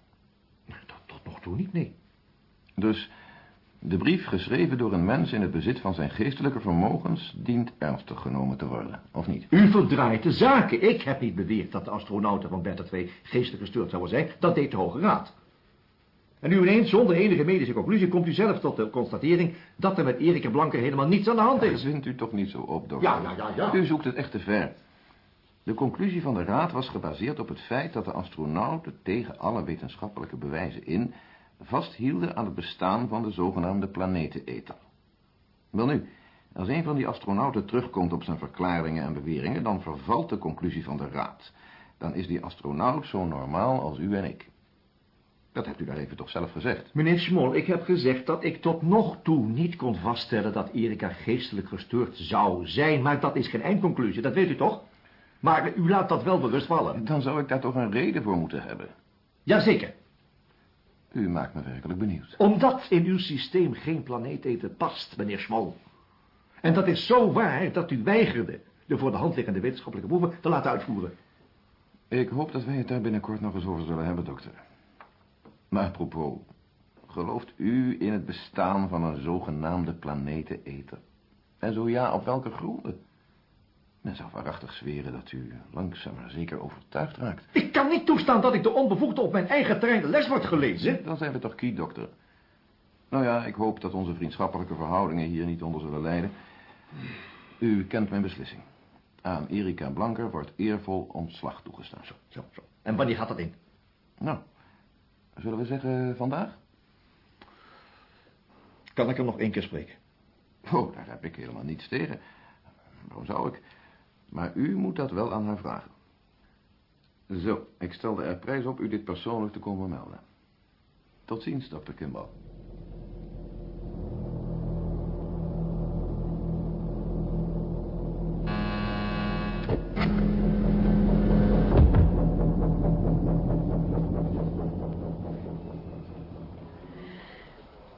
Toe niet, nee. Dus de brief geschreven door een mens in het bezit van zijn geestelijke vermogens dient ernstig genomen te worden, of niet? U verdraait de zaken. Ik heb niet beweerd dat de astronauten van Beta 2 geestelijk gestoord zouden zijn. Dat deed de Hoge Raad. En nu ineens, zonder enige medische conclusie, komt u zelf tot de constatering dat er met Erika Blanker helemaal niets aan de hand is. Vindt u toch niet zo op, dokter? Ja, ja, ja, ja. U zoekt het echt te ver. De conclusie van de raad was gebaseerd op het feit dat de astronauten tegen alle wetenschappelijke bewijzen in vasthielden aan het bestaan van de zogenaamde planeteneter. Welnu, als een van die astronauten terugkomt op zijn verklaringen en beweringen, dan vervalt de conclusie van de raad. Dan is die astronaut zo normaal als u en ik. Dat hebt u daar even toch zelf gezegd. Meneer Smol, ik heb gezegd dat ik tot nog toe niet kon vaststellen dat Erika geestelijk gestoord zou zijn. Maar dat is geen eindconclusie, dat weet u toch? Maar u laat dat wel bewust vallen. Dan zou ik daar toch een reden voor moeten hebben. Jazeker. U maakt me werkelijk benieuwd. Omdat in uw systeem geen planeeteten past, meneer Smol. En dat is zo waar dat u weigerde de voor de hand liggende wetenschappelijke proeven te laten uitvoeren. Ik hoop dat wij het daar binnenkort nog eens over zullen hebben, dokter. Maar apropos, gelooft u in het bestaan van een zogenaamde planeteneter? En zo ja, op welke gronden? Men zou waarachtig zweren dat u langzaam maar zeker overtuigd raakt. Ik kan niet toestaan dat ik de onbevoegde op mijn eigen terrein de les wordt gelezen. Dan zijn we toch kiet, dokter. Nou ja, ik hoop dat onze vriendschappelijke verhoudingen hier niet onder zullen lijden. U kent mijn beslissing. Aan Erika Blanker wordt eervol ontslag toegestaan. Zo, zo, zo. En wanneer gaat dat in? Nou, zullen we zeggen vandaag? Kan ik hem nog één keer spreken? Oh, daar heb ik helemaal niets tegen. Waarom zou ik? Maar u moet dat wel aan haar vragen. Zo, ik stelde er prijs op u dit persoonlijk te komen melden. Tot ziens, dokter Kimball.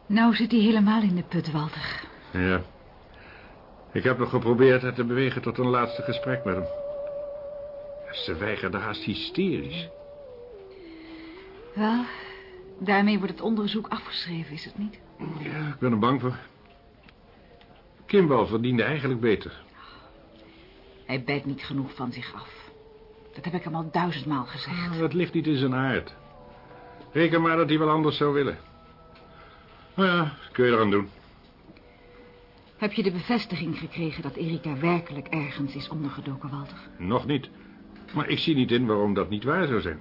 Nou zit hij helemaal in de put, Walter. Ja, ik heb nog geprobeerd haar te bewegen tot een laatste gesprek met hem. Ze weigerde haast hysterisch. Wel, daarmee wordt het onderzoek afgeschreven, is het niet? Ja, ik ben er bang voor. Kimball verdiende eigenlijk beter. Hij bijt niet genoeg van zich af. Dat heb ik hem al duizendmaal gezegd. Ah, Dat ligt niet in zijn aard. Reken maar dat hij wel anders zou willen. Nou ja, kun je eraan doen. Heb je de bevestiging gekregen dat Erika werkelijk ergens is ondergedoken, Walter? Nog niet. Maar ik zie niet in waarom dat niet waar zou zijn.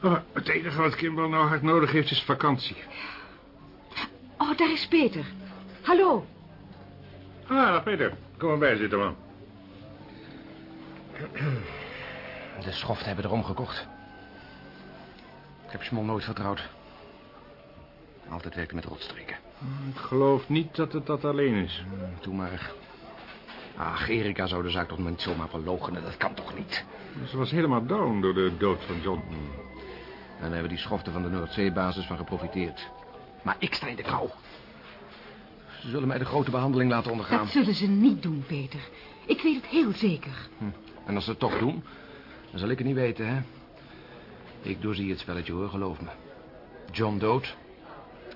Maar het enige wat Kimball nou hard nodig heeft is vakantie. Oh, daar is Peter. Hallo. Ah, Peter. Kom maar bij zitten, man. De schoft hebben erom gekocht. Ik heb Schmol nooit vertrouwd. Altijd werkte met rotstreken. Ik geloof niet dat het dat alleen is. Doe maar. Ach, Erika zou de zaak toch niet zomaar verloochenen. Dat kan toch niet? Ze was helemaal down door de dood van John. En daar hebben die schoften van de Noordzeebasis van geprofiteerd. Maar ik sta in de kou. Ze zullen mij de grote behandeling laten ondergaan. Dat zullen ze niet doen, Peter. Ik weet het heel zeker. Hm. En als ze het toch doen, dan zal ik het niet weten, hè? Ik doorzie het spelletje, hoor, geloof me. John dood.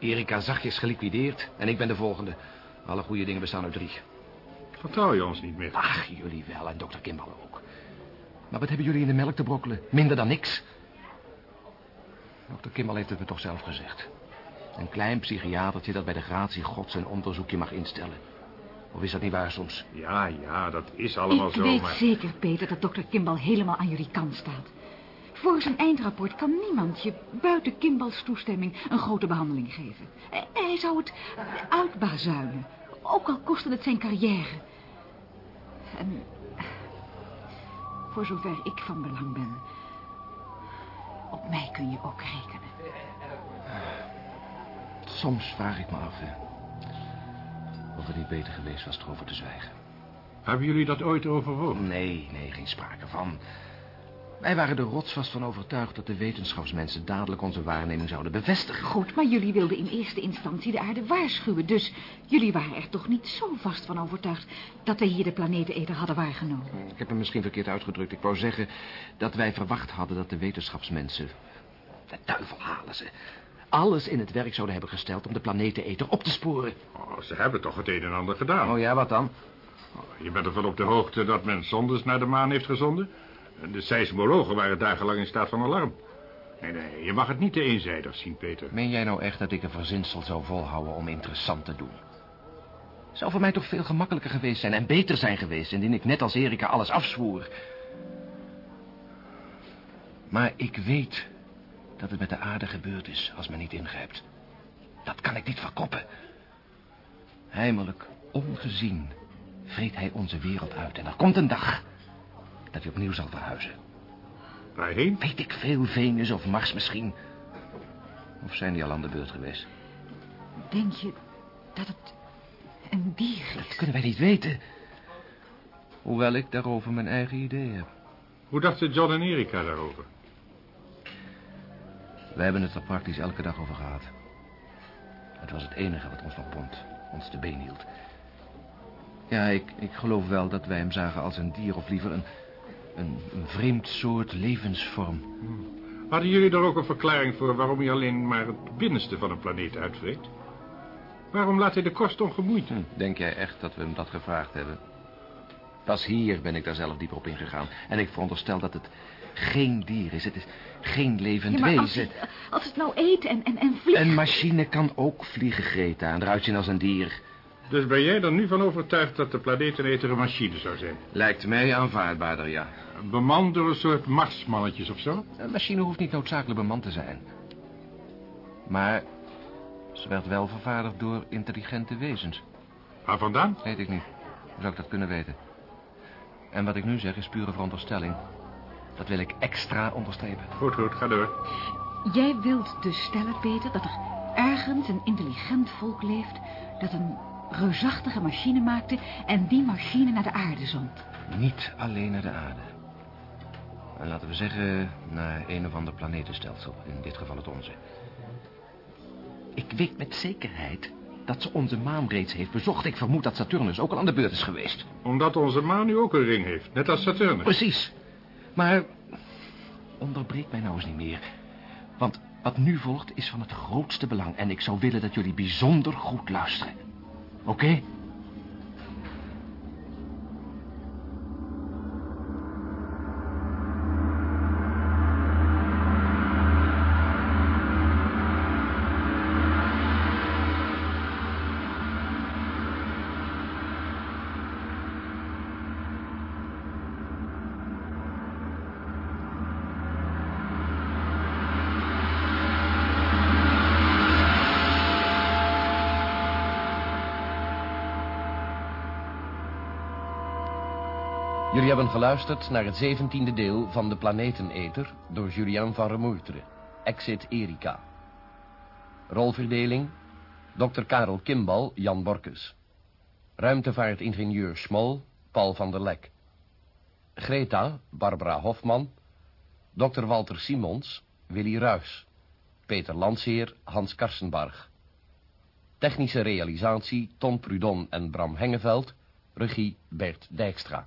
Erika zachtjes geliquideerd. En ik ben de volgende. Alle goede dingen bestaan uit drie. Vertrouw je ons niet meer? Ach, jullie wel en dokter Kimball ook. Maar wat hebben jullie in de melk te brokkelen? Minder dan niks? Dokter Kimball heeft het me toch zelf gezegd. Een klein psychiatertje dat bij de gratie gods een onderzoekje mag instellen. Of is dat niet waar soms? Ja, ja, dat is allemaal ik zo, weet maar... zeker, Peter, dat dokter Kimball helemaal aan jullie kant staat. Voor zijn eindrapport kan niemand je buiten Kimballs toestemming een grote behandeling geven. Hij- Hij zou het uitbazuinen, ook al kostte het zijn carrière. En voor zover ik van belang ben, op mij kun je ook rekenen. Soms vraag ik me af, hè. Of het niet beter geweest was erover te zwijgen. Hebben jullie dat ooit overwogen? Nee, nee, geen sprake van. Wij waren er rotsvast van overtuigd dat de wetenschapsmensen dadelijk onze waarneming zouden bevestigen. Goed, maar jullie wilden in eerste instantie de aarde waarschuwen. Dus jullie waren er toch niet zo vast van overtuigd... dat wij hier de planeteneter hadden waargenomen. Ik heb me misschien verkeerd uitgedrukt. Ik wou zeggen dat wij verwacht hadden dat de wetenschapsmensen... De duivel halen ze. Alles in het werk zouden hebben gesteld om de planeteneter op te sporen. Oh, ze hebben toch het een en ander gedaan. Oh ja, wat dan? Je bent ervan op de hoogte dat men zondes naar de maan heeft gezonden? De seismologen waren dagenlang in staat van alarm. Nee, nee, je mag het niet te eenzijdig zien, Peter. Meen jij nou echt dat ik een verzinsel zou volhouden om interessant te doen? Zou voor mij toch veel gemakkelijker geweest zijn en beter zijn geweest... indien ik net als Erika alles afzwoer. Maar ik weet dat het met de aarde gebeurd is als men niet ingrijpt. Dat kan ik niet verkoppen. Heimelijk, ongezien, vreet hij onze wereld uit. En er komt een dag dat hij opnieuw zal verhuizen. Waarheen? Weet ik veel, Venus of Mars misschien. Of zijn die al aan de beurt geweest? Denk je dat het een dier is? Dat kunnen wij niet weten. Hoewel ik daarover mijn eigen idee heb. Hoe dachten John en Erika daarover? Wij hebben het er praktisch elke dag over gehad. Het was het enige wat ons nog bond, ons te been hield. Ja, ik, ik geloof wel dat wij hem zagen als een dier, of liever een, een, een vreemd soort levensvorm. Hadden jullie er ook een verklaring voor waarom hij alleen maar het binnenste van een planeet uitvreet? Waarom laat hij de kost ongemoeid? Hm, denk jij echt dat we hem dat gevraagd hebben? Pas hier ben ik daar zelf dieper op ingegaan. En ik veronderstel dat het geen dier is. Het is geen levend Ja, maar als wezen. het, als het nou eet en, en, en vliegt... Een machine kan ook vliegen, Greta, en eruit zien als een dier. Dus ben jij er nu van overtuigd dat de planeteneter een machine zou zijn? Lijkt mij aanvaardbaarder, ja. Bemand door een soort marsmannetjes of zo? Een machine hoeft niet noodzakelijk bemand te zijn. Maar ze werd wel vervaardigd door intelligente wezens. Waar vandaan? Weet ik niet. Hoe zou ik dat kunnen weten? En wat ik nu zeg is pure veronderstelling. Dat wil ik extra onderstrepen. Goed, goed, ga door. Jij wilt dus stellen, Peter, dat er ergens een intelligent volk leeft... dat een reusachtige machine maakte en die machine naar de aarde zond. Niet alleen naar de aarde. En laten we zeggen naar een of ander planetenstelsel. In dit geval het onze. Ik weet met zekerheid dat ze onze maan reeds heeft bezocht. Ik vermoed dat Saturnus ook al aan de beurt is geweest. Omdat onze maan nu ook een ring heeft, net als Saturnus. Precies. Maar onderbreek mij nou eens niet meer. Want wat nu volgt is van het grootste belang... en ik zou willen dat jullie bijzonder goed luisteren. Oké? Jullie hebben geluisterd naar het zeventiende deel van De Planeteneter door Julien van Remoertre, Exit Erika. Rolverdeling, Dr. Karel Kimbal, Jan Borkes. Ruimtevaartingenieur Schmol, Paul van der Lek. Greta, Barbara Hofman. Dr. Walter Simons, Willy Ruys. Peter Landsheer, Hans Karsenbarg. Technische realisatie, Tom Prudon en Bram Hengeveld. Regie, Bert Dijkstra.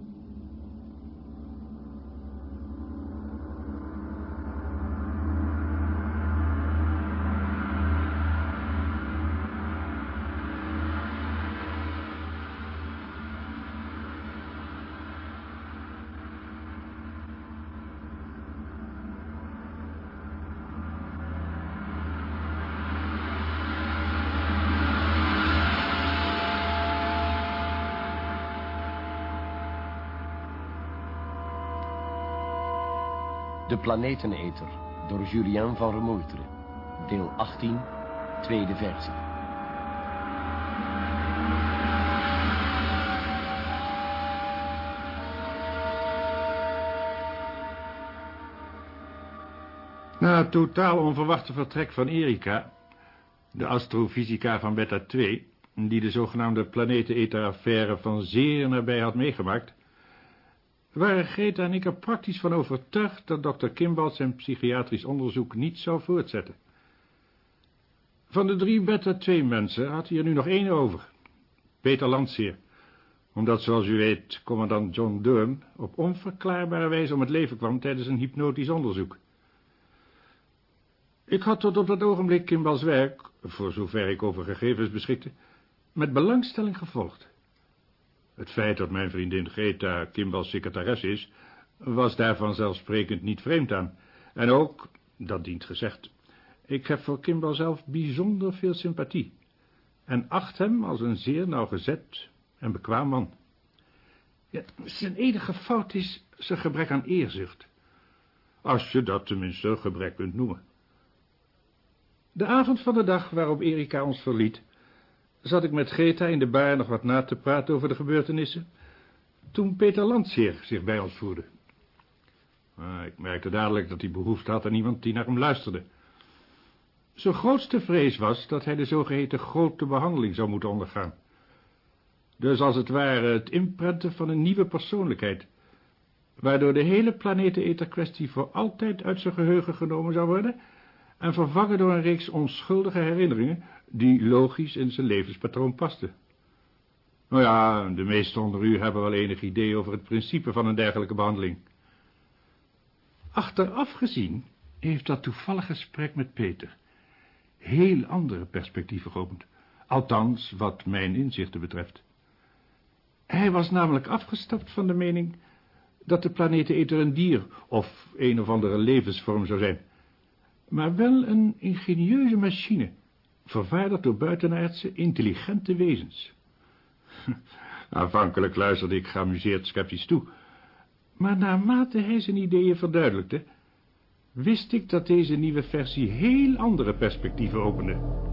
De Planeteneter door Julien van Remoertre. Deel 18, tweede versie. Na het totaal onverwachte vertrek van Erika, de astrofysica van Beta 2, die de zogenaamde planeteneter-affaire van zeer nabij had meegemaakt, waren Greta en ik er praktisch van overtuigd dat dokter Kimball zijn psychiatrisch onderzoek niet zou voortzetten. Van de drie beta-2-mensen had hij er nu nog één over. Peter Landseer. Omdat, zoals u weet, commandant John Durham op onverklaarbare wijze om het leven kwam tijdens een hypnotisch onderzoek. Ik had tot op dat ogenblik Kimballs werk, voor zover ik over gegevens beschikte, met belangstelling gevolgd. Het feit dat mijn vriendin Greta Kimball's secretares is, was daar vanzelfsprekend niet vreemd aan. En ook, dat dient gezegd, ik heb voor Kimball zelf bijzonder veel sympathie. En acht hem als een zeer nauwgezet en bekwaam man. Ja, zijn enige fout is zijn gebrek aan eerzucht. Als je dat tenminste gebrek kunt noemen. De avond van de dag waarop Erika ons verliet, zat ik met Greta in de bar nog wat na te praten over de gebeurtenissen, toen Peter Landseer zich bij ons voerde. Ah, ik merkte dadelijk dat hij behoefte had aan iemand die naar hem luisterde. Zijn grootste vrees was dat hij de zogeheten grote behandeling zou moeten ondergaan. Dus als het ware het inprenten van een nieuwe persoonlijkheid, waardoor de hele planeteneter-kwestie voor altijd uit zijn geheugen genomen zou worden en vervangen door een reeks onschuldige herinneringen die logisch in zijn levenspatroon pasten. Nou ja, de meesten onder u hebben wel enig idee over het principe van een dergelijke behandeling. Achteraf gezien heeft dat toevallig gesprek met Peter heel andere perspectieven geopend. Althans, wat mijn inzichten betreft. Hij was namelijk afgestapt van de mening dat de planeteneter een dier of een of andere levensvorm zou zijn, maar wel een ingenieuze machine, vervaardigd door buitenaardse, intelligente wezens. Aanvankelijk luisterde ik geamuseerd sceptisch toe, maar naarmate hij zijn ideeën verduidelijkte, wist ik dat deze nieuwe versie heel andere perspectieven opende.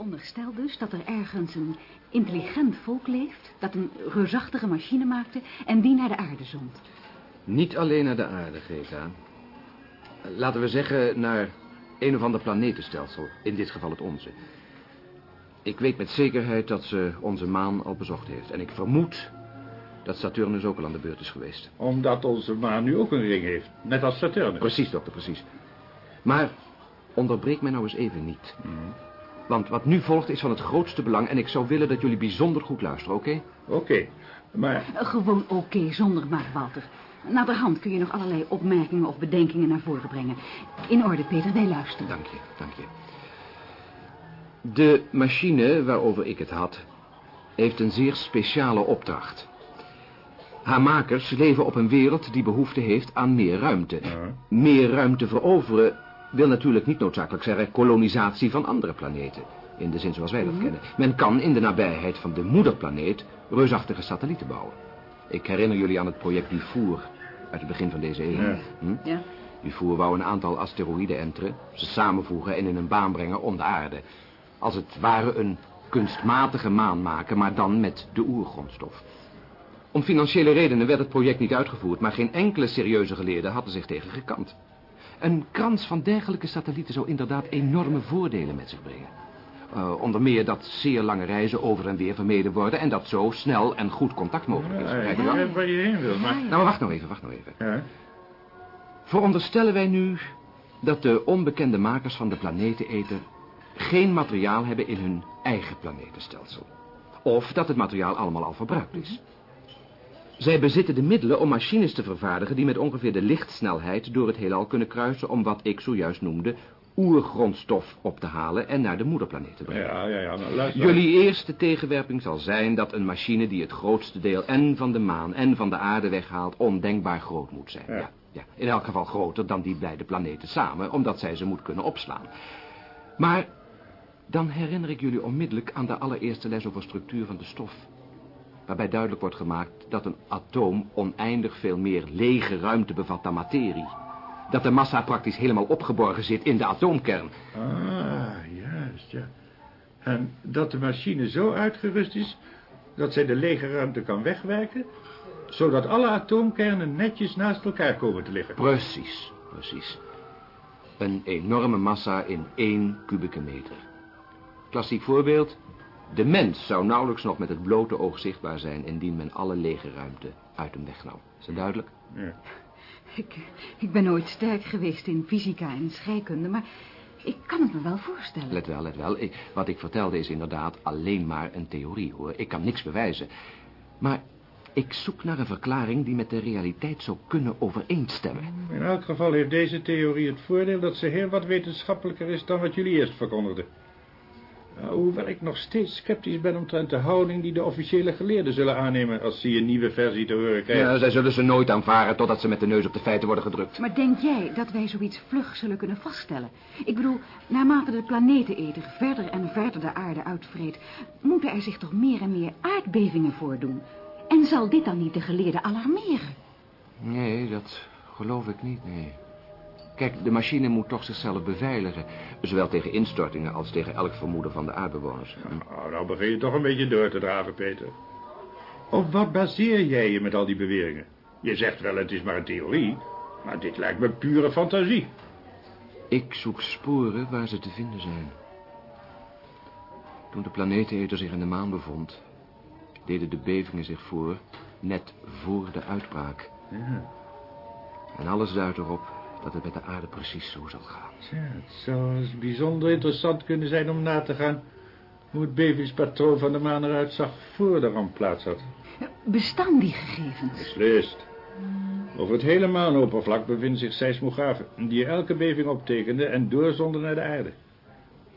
Jij veronderstelt dus dat er ergens een intelligent volk leeft... dat een reusachtige machine maakte en die naar de aarde zond. Niet alleen naar de aarde, Greta. Laten we zeggen naar een of ander planetenstelsel, in dit geval het onze. Ik weet met zekerheid dat ze onze maan al bezocht heeft. En ik vermoed dat Saturnus ook al aan de beurt is geweest. Omdat onze maan nu ook een ring heeft. Net als Saturnus. Precies, dokter, precies. Maar onderbreek mij nou eens even niet. Want wat nu volgt is van het grootste belang... en ik zou willen dat jullie bijzonder goed luisteren, oké? Oké, maar Gewoon oké, zonder maar, Walter. Naderhand kun je nog allerlei opmerkingen of bedenkingen naar voren brengen. In orde, Peter, wij luisteren. Dank je, dank je. De machine waarover ik het had... heeft een zeer speciale opdracht. Haar makers leven op een wereld die behoefte heeft aan meer ruimte. Meer ruimte veroveren wil natuurlijk niet noodzakelijk zeggen... kolonisatie van andere planeten. In de zin zoals wij dat kennen. Men kan in de nabijheid van de moederplaneet... reusachtige satellieten bouwen. Ik herinner jullie aan het project Dufour... uit het begin van deze eeuw. Hm? Ja. Dufour wou een aantal asteroïden enteren... ze samenvoegen en in een baan brengen om de aarde. Als het ware een kunstmatige maan maken... maar dan met de oergrondstof. Om financiële redenen werd het project niet uitgevoerd... maar geen enkele serieuze geleerde had er zich tegen gekant. Een krans van dergelijke satellieten zou inderdaad enorme voordelen met zich brengen. Eh, onder meer dat zeer lange reizen over en weer vermeden worden... en dat zo snel en goed contact mogelijk is. ja, ik weet waar je heen wil, maar... Nou, maar wacht nou even, wacht nou even. Ja, Veronderstellen wij nu dat de onbekende makers van de planeteneter geen materiaal hebben in hun eigen planetenstelsel. Of dat het materiaal allemaal al verbruikt is. Zij bezitten de middelen om machines te vervaardigen die met ongeveer de lichtsnelheid door het heelal kunnen kruisen om wat ik zojuist noemde oergrondstof op te halen en naar de moederplaneet te brengen. ja, ja, ja nou, luister. Jullie eerste tegenwerping zal zijn dat een machine die het grootste deel en van de maan en van de aarde weghaalt ondenkbaar groot moet zijn. Ja. Ja. Ja, in elk geval groter dan die beide planeten samen, omdat zij ze moet kunnen opslaan. Maar dan herinner ik jullie onmiddellijk aan de allereerste les over structuur van de stof. Waarbij duidelijk wordt gemaakt dat een atoom oneindig veel meer lege ruimte bevat dan materie. Dat de massa praktisch helemaal opgeborgen zit in de atoomkern. Ah, juist, ja. En dat de machine zo uitgerust is... dat zij de lege ruimte kan wegwerken... zodat alle atoomkernen netjes naast elkaar komen te liggen. Precies, precies. Een enorme massa in één kubieke meter. Klassiek voorbeeld. De mens zou nauwelijks nog met het blote oog zichtbaar zijn... indien men alle lege ruimte uit hem wegnam. Is dat duidelijk? Ja. Ik, ik ben nooit sterk geweest in fysica en scheikunde, maar ik kan het me wel voorstellen. Let wel, let wel. Ik- wat ik vertelde is inderdaad alleen maar een theorie, hoor. Ik kan niks bewijzen. Maar ik zoek naar een verklaring die met de realiteit zou kunnen overeenstemmen. In elk geval heeft deze theorie het voordeel... dat ze heel wat wetenschappelijker is dan wat jullie eerst verkondigden. Nou, hoewel ik nog steeds sceptisch ben omtrent de houding... die de officiële geleerden zullen aannemen... als ze een nieuwe versie te horen krijgen. Ja, zij zullen ze nooit aanvaren totdat ze met de neus op de feiten worden gedrukt. Maar denk jij dat wij zoiets vlug zullen kunnen vaststellen? Ik bedoel, naarmate de planeteneter verder en verder de aarde uitvreet... moeten er zich toch meer en meer aardbevingen voordoen? En zal dit dan niet de geleerden alarmeren? Nee, dat geloof ik niet, nee. Kijk, de machine moet toch zichzelf beveiligen. Zowel tegen instortingen als tegen elk vermoeden van de aardbewoners. Nou, nou begin je toch een beetje door te draven, Peter. Op wat baseer jij je met al die beweringen? Je zegt wel, het is maar een theorie. Maar dit lijkt me pure fantasie. Ik zoek sporen waar ze te vinden zijn. Toen de planeteneter zich in de maan bevond... deden de bevingen zich voor net voor de uitbraak. Ja, En alles duidt erop dat het met de aarde precies zo zal gaan. tja, het zou eens bijzonder interessant kunnen zijn om na te gaan... hoe het bevingspatroon van de maan eruit zag voor de ramp plaats had. Bestaan die gegevens? Beslist. Over het hele maanoppervlak bevinden zich seismografen... die elke beving optekenden en doorzonden naar de aarde.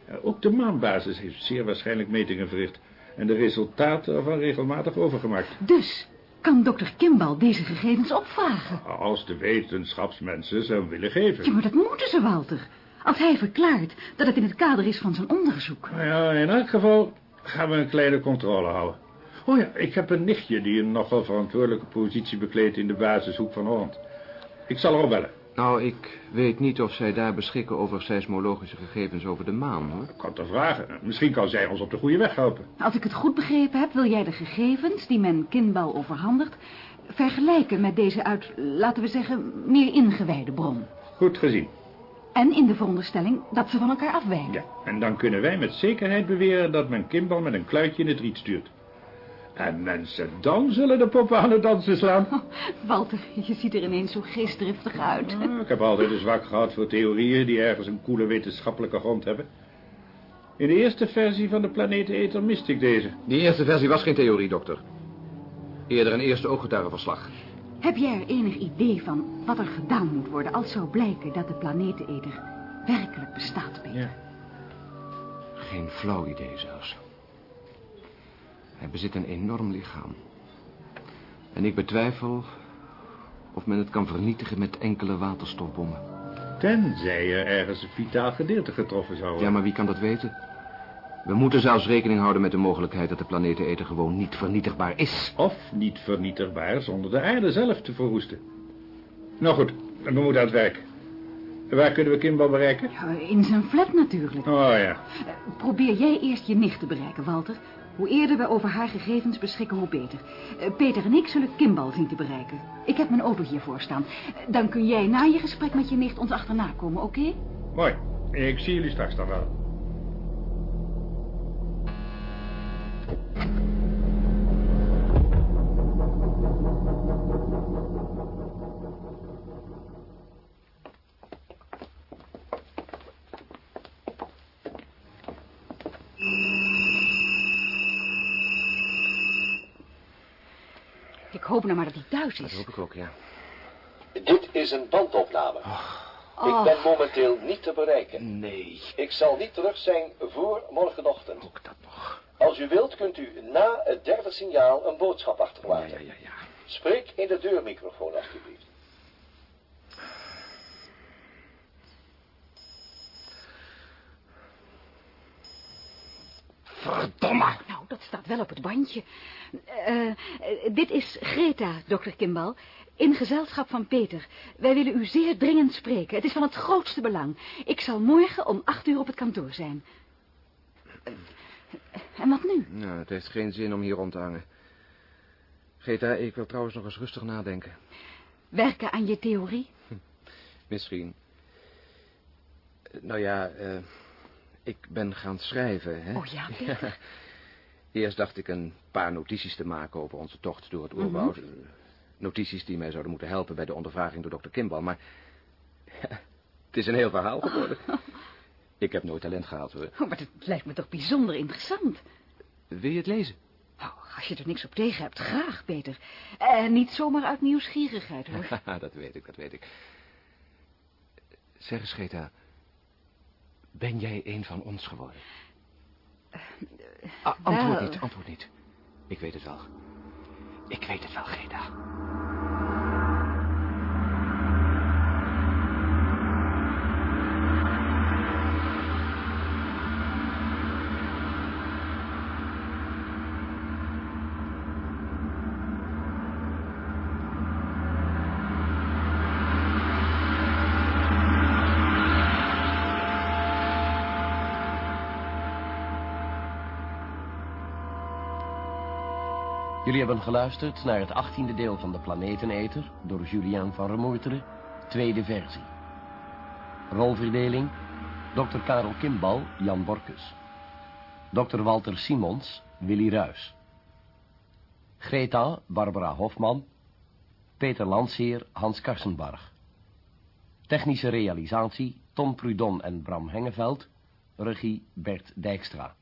Ja, Ook de maanbasis heeft zeer waarschijnlijk metingen verricht... en de resultaten ervan regelmatig overgemaakt. Dus kan dokter Kimball deze gegevens opvragen? Als de wetenschapsmensen ze hem willen geven. Ja, maar dat moeten ze, Walter. Als hij verklaart dat het in het kader is van zijn onderzoek. Nou ja, in elk geval gaan we een kleine controle houden. Oh ja, ik heb een nichtje die een nogal verantwoordelijke positie bekleedt in de basishoek van Holland. Ik zal haar opbellen. Nou, ik weet niet of zij daar beschikken over seismologische gegevens over de maan, hoor. Ik kan te vragen. Misschien kan zij ons op de goede weg helpen. Als ik het goed begrepen heb, wil jij de gegevens die men Kimball overhandigt... vergelijken met deze uit, laten we zeggen, meer ingewijde bron. Goed gezien. En in de veronderstelling dat ze van elkaar afwijken. Ja, en dan kunnen wij met zekerheid beweren dat men Kimball met een kluitje in het riet stuurt. En mensen, dan zullen de poppen aan het dansen slaan. Oh, Walter, je ziet er ineens zo geestdriftig uit. Ah, Ik heb altijd een zwak gehad voor theorieën die ergens een koele wetenschappelijke grond hebben. In de eerste versie van de planeteneter miste ik deze. Die eerste versie was geen theorie, dokter. Eerder een eerste ooggetuigenverslag. Heb jij er enig idee van wat er gedaan moet worden... als zou blijken dat de planeteneter werkelijk bestaat, Peter? Ja. Geen flauw idee zelfs. Hij bezit een enorm lichaam. En ik betwijfel of men het kan vernietigen met enkele waterstofbommen. Tenzij er ergens een vitaal gedeelte getroffen zou worden. Ja, maar wie kan dat weten? We moeten zelfs rekening houden met de mogelijkheid dat de planeteneter gewoon niet vernietigbaar is. Of niet vernietigbaar zonder de aarde zelf te verwoesten. Nou goed, we moeten aan het werk. Waar kunnen we Kimball bereiken? Ja, in zijn flat natuurlijk. Oh ja. Probeer jij eerst je nicht te bereiken, Walter. Hoe eerder we over haar gegevens beschikken, hoe beter. Eh, Peter en ik zullen Kimball zien te bereiken. Ik heb mijn auto hiervoor staan. Eh, Dan kun jij na je gesprek met je nicht ons achterna komen, oké? Mooi. Ik zie jullie straks dan wel. Hoop nou maar dat hij thuis Dat is. hoop ik ook, ja. Dit is een bandopname. Ik ben momenteel niet te bereiken. Nee, Ik zal niet terug zijn voor morgenochtend. ook dat nog. Als u wilt kunt u na het derde signaal een boodschap Ja, achterlaten. ja, ja, ja. Spreek in de deurmicrofoon alstublieft. Verdomme! Nou, dat staat wel op het bandje. Eh, eh, dit is Greta, dokter Kimball. In gezelschap van Peter. Wij willen u zeer dringend spreken. Het is van het grootste belang. Ik zal morgen om acht uur op het kantoor zijn. Eh, en wat nu? Nou, het heeft geen zin om hier rond te hangen. Greta, ik wil trouwens nog eens rustig nadenken. Werken aan je theorie? Misschien. Nou ja, ik ben gaan schrijven, hè? Oh ja, Peter. Eerst dacht ik een paar notities te maken over onze tocht door het oerwoud. Mhm. Eh, Notities die mij zouden moeten helpen bij de ondervraging door dokter Kimball. Maar het is een heel verhaal geworden. Ik heb nooit talent gehad, hoor. Oh, maar het lijkt me toch bijzonder interessant. Wil je het lezen? Oh, als je er niks op tegen hebt, graag, Peter. En niet zomaar uit nieuwsgierigheid, hoor. dat weet ik, dat weet ik. Zeg eens, Greta. Ben jij een van ons geworden? Ah, antwoord niet, antwoord niet. Ik weet het wel. Ik weet het wel, Greta. Jullie hebben geluisterd naar het achttiende deel van de Planeteneter door Julien van Remoerteren, tweede versie. Rolverdeling, Dr. Karel Kimbal, Jan Borkus. Dr. Walter Simons, Willy Ruys. Greta, Barbara Hofman. Peter Landsheer, Hans Karsenbarg. Technische realisatie, Tom Prudon en Bram Hengeveld. Regie, Bert Dijkstra.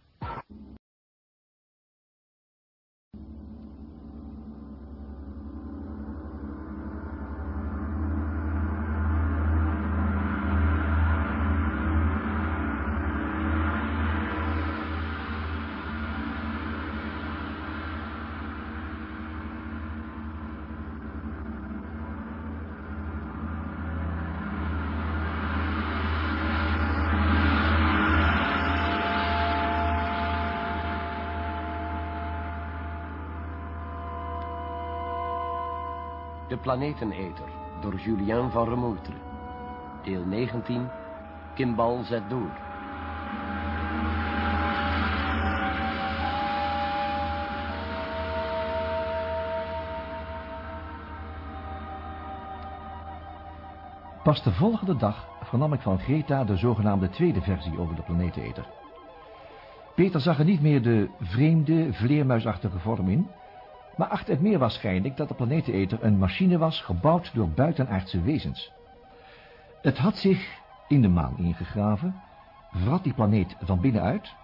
Planeteneter door Julien van Remoerteren. Deel 19. Kimbal zet door. Pas de volgende dag vernam ik van Greta de zogenaamde tweede versie over de planeteneter. Peter zag er niet meer de vreemde, vleermuisachtige vorm in, maar achtte het meer waarschijnlijk dat de planeteneter een machine was gebouwd door buitenaardse wezens. Het had zich in de maan ingegraven, vrat die planeet van binnenuit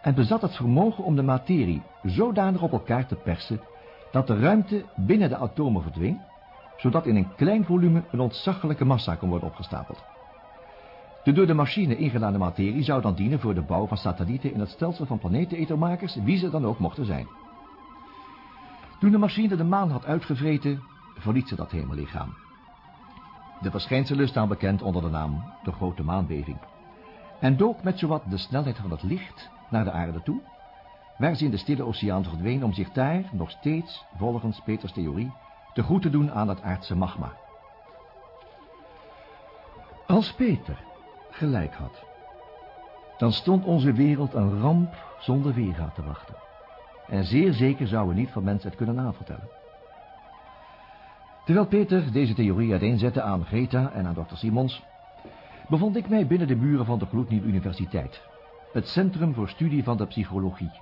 en bezat het vermogen om de materie zodanig op elkaar te persen dat de ruimte binnen de atomen verdween, zodat in een klein volume een ontzaglijke massa kon worden opgestapeld. De door de machine ingedane materie zou dan dienen voor de bouw van satellieten in het stelsel van planetenetermakers, wie ze dan ook mochten zijn. Toen de machine de maan had uitgevreten, verliet ze dat hemellichaam. De verschijnselen staan bekend onder de naam de grote maanbeving. En dook met zowat de snelheid van het licht naar de aarde toe, waar ze in de stille oceaan verdween om zich daar nog steeds, volgens Peters theorie, te goed te doen aan het aardse magma. Als Peter gelijk had, dan stond onze wereld een ramp zonder weerga te wachten. En zeer zeker zouden niet van mensheid kunnen navertellen. Terwijl Peter deze theorie uiteenzette aan Greta en aan dokter Simons, bevond ik mij binnen de muren van de gloednieuwe universiteit, het Centrum voor Studie van de Psychologie,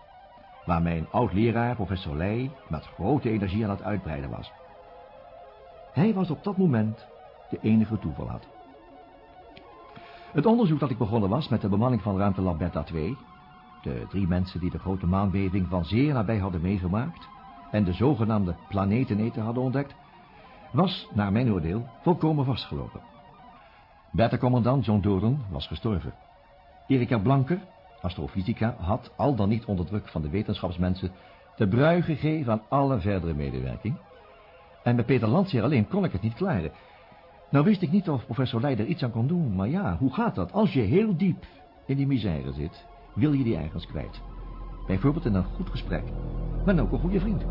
waar mijn oud-leraar, professor Leij, met grote energie aan het uitbreiden was. Hij was op dat moment de enige toeverlaat. Het onderzoek dat ik begonnen was met de bemanning van ruimtelab Beta 2, de drie mensen die de grote maanbeving van zeer nabij hadden meegemaakt en de zogenaamde planeteneter hadden ontdekt, was, naar mijn oordeel, volkomen vastgelopen. Beta-commandant John Doren was gestorven. Erika Blanker, astrofysica, had, al dan niet onder druk van de wetenschapsmensen, de brui gegeven aan alle verdere medewerking. En met Peter Landseer alleen kon ik het niet klaren. Nou wist ik niet of professor Leider iets aan kon doen, maar ja, hoe gaat dat? Als je heel diep in die misère zit, wil je die ergens kwijt. Bijvoorbeeld in een goed gesprek, maar ook een goede vriend.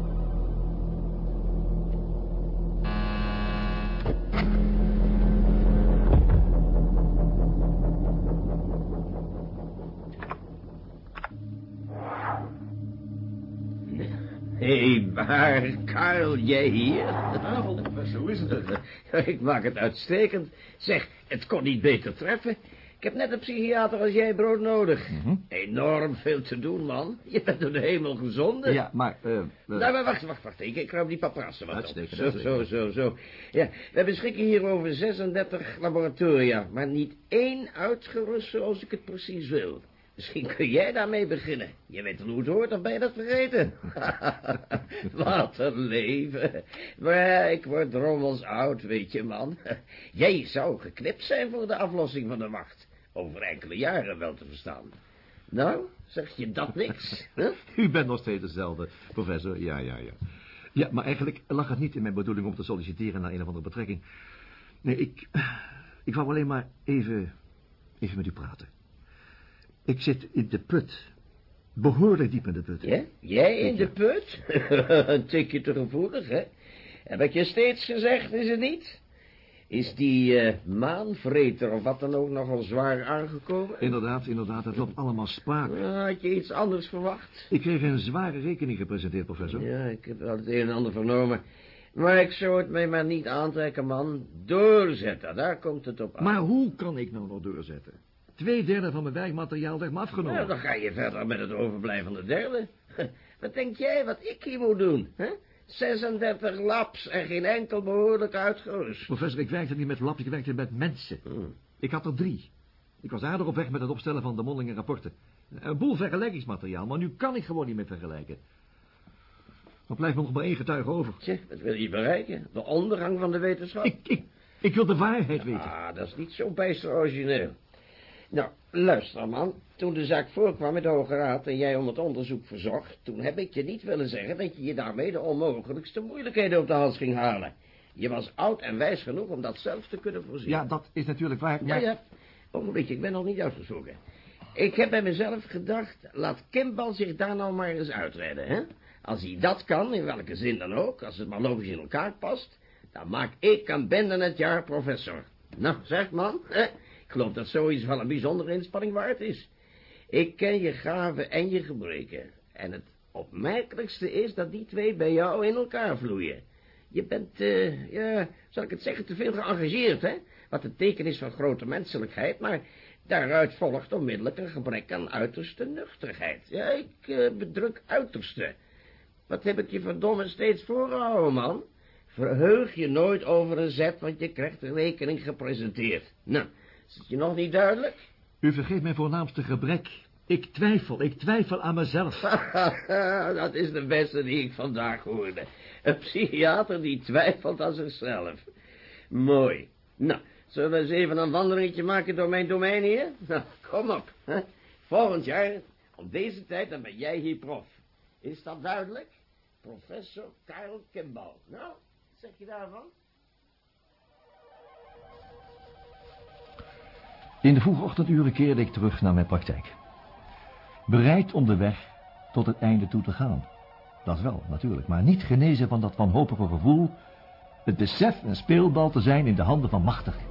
Hé, hey, maar, Karel, jij hier? Goedenavond, professor, hoe is het? Ik maak het uitstekend. Zeg, het kon niet beter treffen. Ik heb net een psychiater als jij brood nodig. Enorm veel te doen, man. Je bent door de hemel gezonden. Ja, maar... eh, Nou, maar wacht, wacht, wacht. Ik, ik ruim die paprassen wat op. Zo, zo, zo, zo. Ja, we beschikken hier over 36 laboratoria, maar niet één uitgerust zoals ik het precies wil. Misschien kun jij daarmee beginnen. Je weet wel hoe het hoort, of ben je dat vergeten? Wat een leven. Maar ik word drommels oud, weet je, man. Jij zou geknipt zijn voor de aflossing van de wacht. Over enkele jaren wel te verstaan. Nou, zeg je dat niks? Huh? U bent nog steeds dezelfde, professor. Ja, ja, ja. Ja, maar eigenlijk lag het niet in mijn bedoeling om te solliciteren naar een of andere betrekking. Nee, ik... Ik wou alleen maar even... Even met u praten. Ik zit in de put. Behoorlijk diep in de put. Ja? Jij in de put? een tikje te gevoelig, hè? Heb ik je steeds gezegd, is het niet? Is die eh, maanvreter of wat dan ook nogal zwaar aangekomen? Inderdaad, inderdaad. Het loopt allemaal spaak. Ja, had je iets anders verwacht? Ik kreeg een zware rekening gepresenteerd, professor. Ja, ik heb wel het een en ander vernomen. Maar ik zou het mij maar niet aantrekken, man. Doorzetten, daar komt het op aan. Maar hoe kan ik nou nog doorzetten? Twee derde van mijn werkmateriaal werd me afgenomen. Nou, dan ga je verder met het overblijvende derde. Wat denk jij wat ik hier moet doen, hè? 36 labs en geen enkel behoorlijk uitgerust. Professor, ik werkte niet met labs, ik werkte met mensen. Ik had er drie. Ik was aardig op weg met het opstellen van de mondelinge rapporten. Een boel vergelijkingsmateriaal, maar nu kan ik gewoon niet meer vergelijken. Er blijft nog maar één getuige over. Tje, wat wil je bereiken? De ondergang van de wetenschap? Ik, ik, ik wil de waarheid weten. Ah, dat is niet zo bijster origineel. Nou, luister man. Toen de zaak voorkwam met de Hoge Raad en jij om het onderzoek verzocht... toen heb ik je niet willen zeggen dat je je daarmee de onmogelijkste moeilijkheden op de hals ging halen. Je was oud en wijs genoeg om dat zelf te kunnen voorzien. Ja, dat is natuurlijk waar, Ja, maar... ja. Ogenblikje, ik ben nog niet uitgesproken. Ik heb bij mezelf gedacht, laat Kimball zich daar nou maar eens uitredden, hè? Als hij dat kan, in welke zin dan ook, als het maar logisch in elkaar past, dan maak ik aan binnen het jaar professor. Nou, zeg man, hè? Geloof dat zoiets wel een bijzondere inspanning waard is. Ik ken je gaven en je gebreken. En het opmerkelijkste is dat die twee bij jou in elkaar vloeien. Je bent, uh, ja, zal ik het zeggen, te veel geëngageerd, hè? Wat een teken is van grote menselijkheid, maar daaruit volgt onmiddellijk een gebrek aan uiterste nuchterheid. Ja, ik uh, bedruk uiterste. Wat heb ik je verdomme steeds voorgehouden, man? Verheug je nooit over een zet, want je krijgt de rekening gepresenteerd. Nou, is het je nog niet duidelijk? U vergeet mijn voornaamste gebrek. Ik twijfel, ik twijfel aan mezelf. dat is de beste die ik vandaag hoorde. Een psychiater die twijfelt aan zichzelf. Mooi. Nou, zullen we eens even een wandelingetje maken door mijn domein hier? Nou, kom op. Hè? Volgend jaar, op deze tijd, dan ben jij hier prof. Is dat duidelijk? Professor Kyle Kimball. Nou, wat zeg je daarvan? In de vroege ochtenduren keerde ik terug naar mijn praktijk. Bereid om de weg tot het einde toe te gaan. Dat wel, natuurlijk, maar niet genezen van dat wanhopige gevoel... het besef een speelbal te zijn in de handen van machtigen.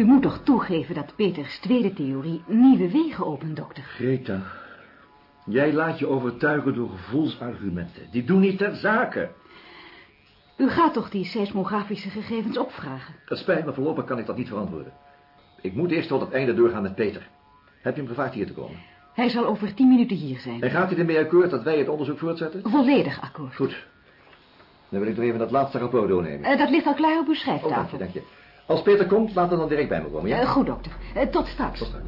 U moet toch toegeven dat Peters tweede theorie nieuwe wegen opent, dokter? Greta, jij laat je overtuigen door gevoelsargumenten. Die doen niet ter zake. U gaat toch die seismografische gegevens opvragen? Het spijt me, voorlopig kan ik dat niet verantwoorden. Ik moet eerst tot het einde doorgaan met Peter. Heb je hem gevraagd hier te komen? Hij zal over tien minuten hier zijn. En gaat hij ermee akkoord dat wij het onderzoek voortzetten? Volledig akkoord. Goed. Dan wil ik er even dat laatste rapport doornemen. Uh, dat ligt al klaar op uw schrijftafel. Oh, dank je, dank je. Als Peter komt, laat hem dan direct bij me komen, ja? Uh, goed, dokter. Uh, tot straks. Tot straks.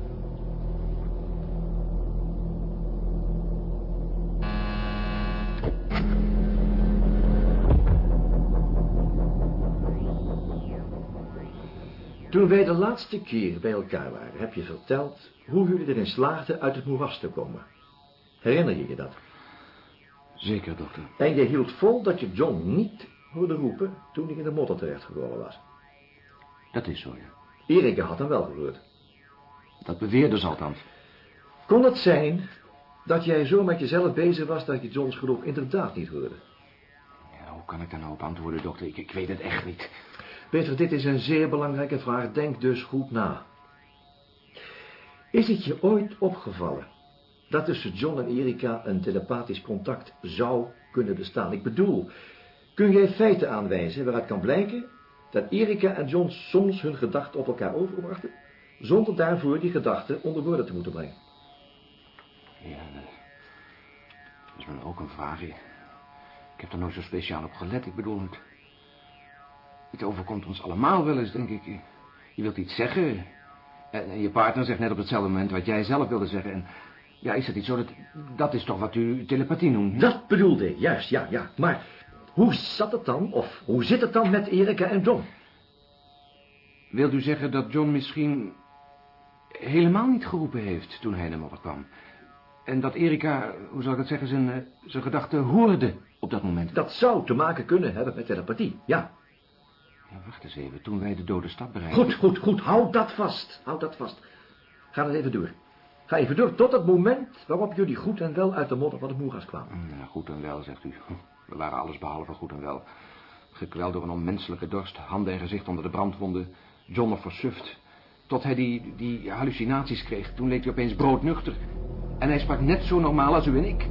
Toen wij de laatste keer bij elkaar waren, heb je verteld hoe jullie erin slaagden uit het moeras te komen. Herinner je je dat? Zeker, dokter. En je hield vol dat je John niet hoorde roepen toen hij in de modder terechtgekomen was. Dat is zo, ja. Erika had hem wel gehoord. Dat beweerde ze althans. Kon het zijn dat jij zo met jezelf bezig was dat je Johns geloof inderdaad niet hoorde? Ja, hoe kan ik daar nou op antwoorden, dokter? Ik, ik weet het echt niet. Peter, dit is een zeer belangrijke vraag. Denk dus goed na. Is het je ooit opgevallen dat tussen John en Erika een telepathisch contact zou kunnen bestaan? Ik bedoel, kun jij feiten aanwijzen waaruit kan blijken dat Erika en John soms hun gedachten op elkaar overbrachten, zonder daarvoor die gedachten onder woorden te moeten brengen? Ja, dat is me ook een vraag. Ik heb er nooit zo speciaal op gelet. Ik bedoel, het, het overkomt ons allemaal wel eens, denk ik. Je wilt iets zeggen en je partner zegt net op hetzelfde moment wat jij zelf wilde zeggen. En ja, is het niet zo dat... Dat is toch wat u telepathie noemt? Dat bedoelde ik, juist, ja, ja. Maar hoe zat het dan, of hoe zit het dan met Erika en John? Wilt u zeggen dat John misschien helemaal niet geroepen heeft toen hij de modder kwam? En dat Erika, hoe zal ik het zeggen, zijn, eh, zijn gedachten hoorde op dat moment? Dat zou te maken kunnen hebben met telepathie, ja. Ja, wacht eens even, toen wij de dode stad bereikten... Goed, goed, goed, houd dat vast, houd dat vast. Ga dan even door. Ga even door tot het moment waarop jullie goed en wel uit de modder van het moeras kwamen. Ja, goed en wel, zegt u. We waren alles behalve goed en wel. Gekweld door een onmenselijke dorst, handen en gezicht onder de brandwonden. John nog versuft. Tot hij die, die hallucinaties kreeg. Toen leek hij opeens broodnuchter. En hij sprak net zo normaal als u en ik.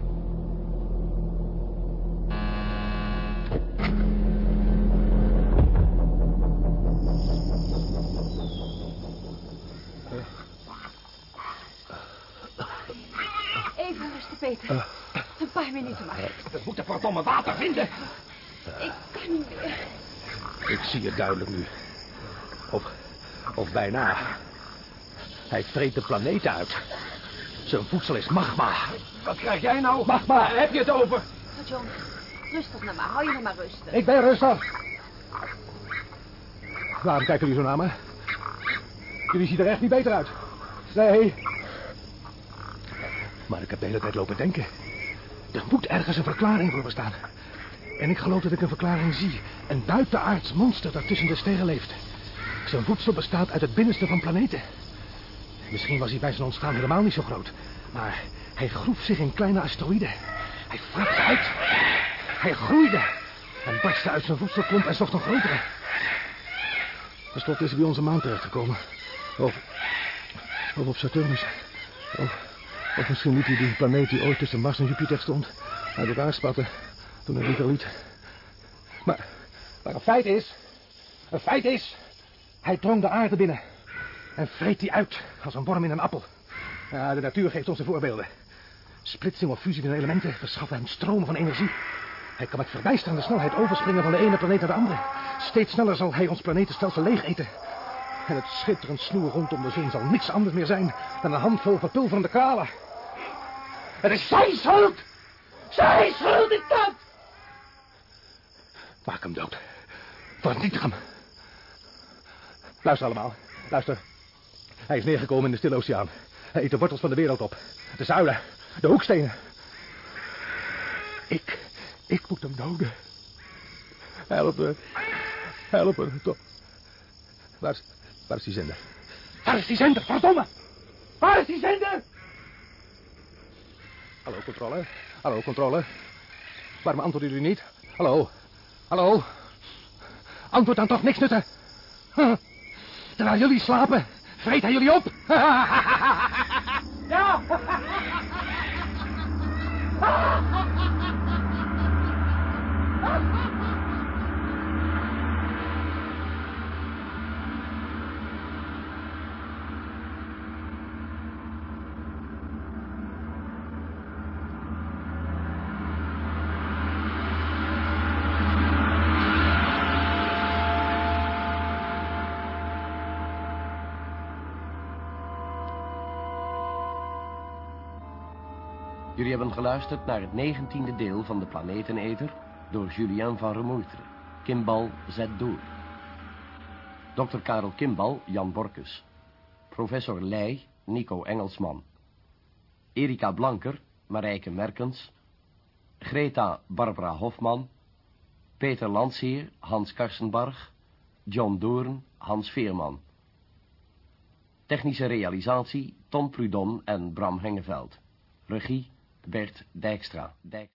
We moeten verdomme water vinden. Ik kan niet meer. Ik zie het duidelijk nu. Of, of bijna. Hij vreet de planeet uit. Zijn voedsel is magma. Wat krijg jij nou? Magma, heb je het over? John, rustig nou maar. Hou je nou maar rustig. Ik ben rustig. Waarom kijken jullie zo naar me? Jullie zien er echt niet beter uit. Nee. Maar ik heb de hele tijd lopen denken. Er moet ergens een verklaring voor bestaan. En ik geloof dat ik een verklaring zie. Een buitenaards monster dat tussen de sterren leeft. Zijn voedsel bestaat uit het binnenste van planeten. Misschien was hij bij zijn ontstaan helemaal niet zo groot. Maar hij groef zich in kleine asteroïden. Hij vrakte uit. Hij groeide. En barstte uit zijn voedselklomp en zocht een grotere. Per slot is hij bij onze maan terechtgekomen. Of, of op Saturnus. Of, of misschien liet hij die planeet die ooit tussen Mars en Jupiter stond... uit elkaar spatten toen hij liet. Maar, maar een feit is... Een feit is... Hij drong de aarde binnen. En vreet die uit als een worm in een appel. Ja, de natuur geeft ons de voorbeelden. Splitsing of fusie van elementen verschaffen hem stromen van energie. Hij kan met verbijsterende snelheid overspringen van de ene planeet naar de andere. Steeds sneller zal hij ons planetenstelsel leeg eten. En het schitterend snoer rondom de zon zal niks anders meer zijn dan een handvol verpulverende kralen. Het is zijn schuld! Zijn schuld is dat! Maak hem dood. Vernietig hem. Luister allemaal. Luister. Hij is neergekomen in de Stille Oceaan. Hij eet de wortels van de wereld op. De zuilen. De hoekstenen. Ik. Ik moet hem doden. Help me. Help me toch. Waar waar is die zender? Waar is die zender? Verdomme! Waar is die zender? Hallo, controle. Hallo, controle. Waarom antwoorden jullie niet? Hallo. Hallo. Antwoord dan toch niks nutten. Huh. Terwijl jullie slapen, vreet hij jullie op. ja. hebben geluisterd naar het negentiende deel van de Planeteneter door Julien van Remoetre. Kimbal zet door. Dr. Karel Kimbal, Jan Borkes. Professor Leij, Nico Engelsman. Erika Blanker, Marijke Merkens. Greta Barbara Hofman. Peter Landsheer, Hans Karsenbarg. John Doorn, Hans Veerman. Technische realisatie, Ton Prudon en Bram Hengeveld. Regie, Bert Dijkstra. Dijk...